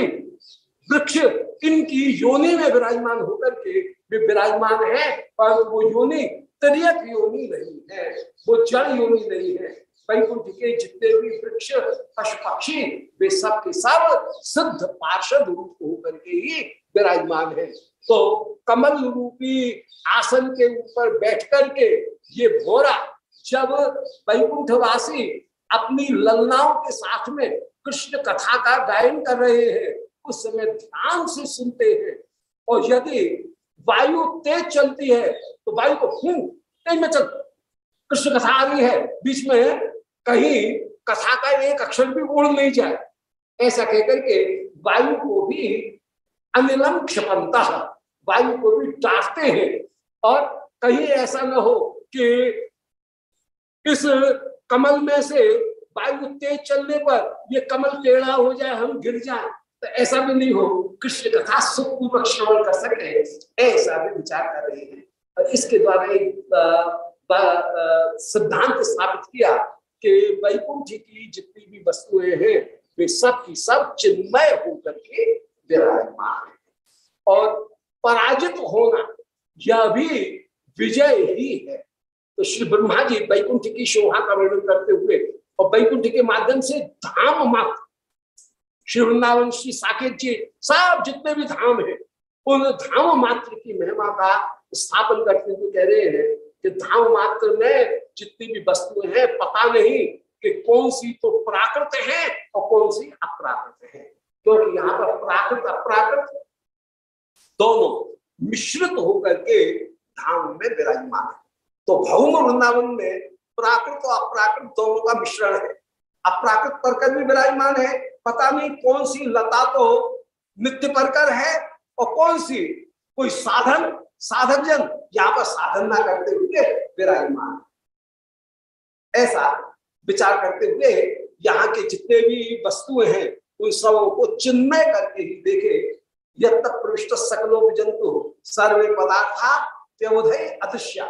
वृक्ष, इनकी योनि में विराजमान होकर के वे विराजमान है, पर वो योनि, तरियत योनि नहीं है, वो जड़ योनि नहीं है। वैकुंठ के जितने भी वृक्ष पशु पक्षी वे सब के सब सिद्ध पार्षद रूप होकर के ही विराजमान है। तो कमल रूपी आसन के ऊपर बैठ करके ये भोरा जब वैकुंठवासी अपनी ललनाओं के साथ में कृष्ण कथा का गायन कर रहे हैं, उस समय ध्यान से सुनते हैं। और यदि वायु तेज चलती है तो वायु को हूँ, तेज में चल। कृष्ण कथा आ रही है, बीच में कहीं कथा का एक अक्षर भी उड़ नहीं जाए। ऐसा कहकर के वायु को भी अनिलम क्षपनता, वायु को भी डांटते हैं। और कहीं ऐसा न हो कि इस कमल में से वायु तेज चलने पर ये कमल टेढ़ा हो जाए, हम गिर जाए तो ऐसा भी नहीं हो। कृष्ण कथा सुखपूर्वक श्रवण कर सके ऐसा भी विचार कर रहे हैं। और इसके द्वारा एक सिद्धांत स्थापित किया कि वैकुंठ की जितनी भी वस्तुएँ हैं, वे सब की सब चिन्मय होकर के विराजमान है। और पराजित होना, यह भी विजय ही है। तो श्री ब्रह्मा जी वैकुंठ की शोभा का वर्णन करते हुए, और वैकुंठ के माध्यम से धाम मात्र, श्री वृंदावन, श्री साकेत जी, सब जितने भी धाम है, उन धाम मात्र की महिमा का स्थापन करते हुए कह रहे हैं कि धाम मात्र में जितनी भी वस्तुएँ हैं, पता नहीं कि कौन सी तो प्राकृत है और कौन सी अप्राकृत है। क्योंकि यहाँ पर प्राकृत, अप्राकृत दोनों मिश्रित होकर के धाम में विराजमान है। तो भौम वृंदावन में प्राकृत और अप्राकृत दोनों का मिश्रण है। अप्राकृत परकर भी विराजमान है। पता नहीं कौन सी लता तो नित्य परकर है और कौन सी कोई साधन साधक जन, यहाँ पर साधन ना करते हुए विराजमान। ऐसा विचार करते हुए यहाँ के जितने भी वस्तुएँ हैं, उन सबों को चिन्मय करके ही देखे। यद सकलो जंतु सर्वे पदार्था व्यवधय अदृश्य।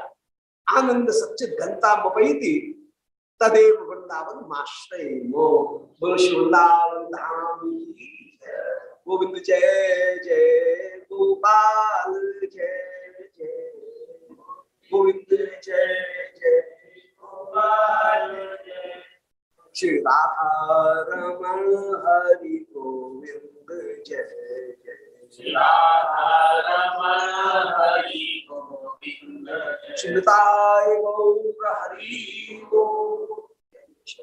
आनंद सच्चित घंटा मपैती, तदेव वृंदावन माश्रय वृंदावन धाम गोविंद जय जय गोपाल जय। गोविंद जय जय गोपाल श्री राधा हरि गोविंद जय जय। श्री राधा रमण गौर हरि गो श्री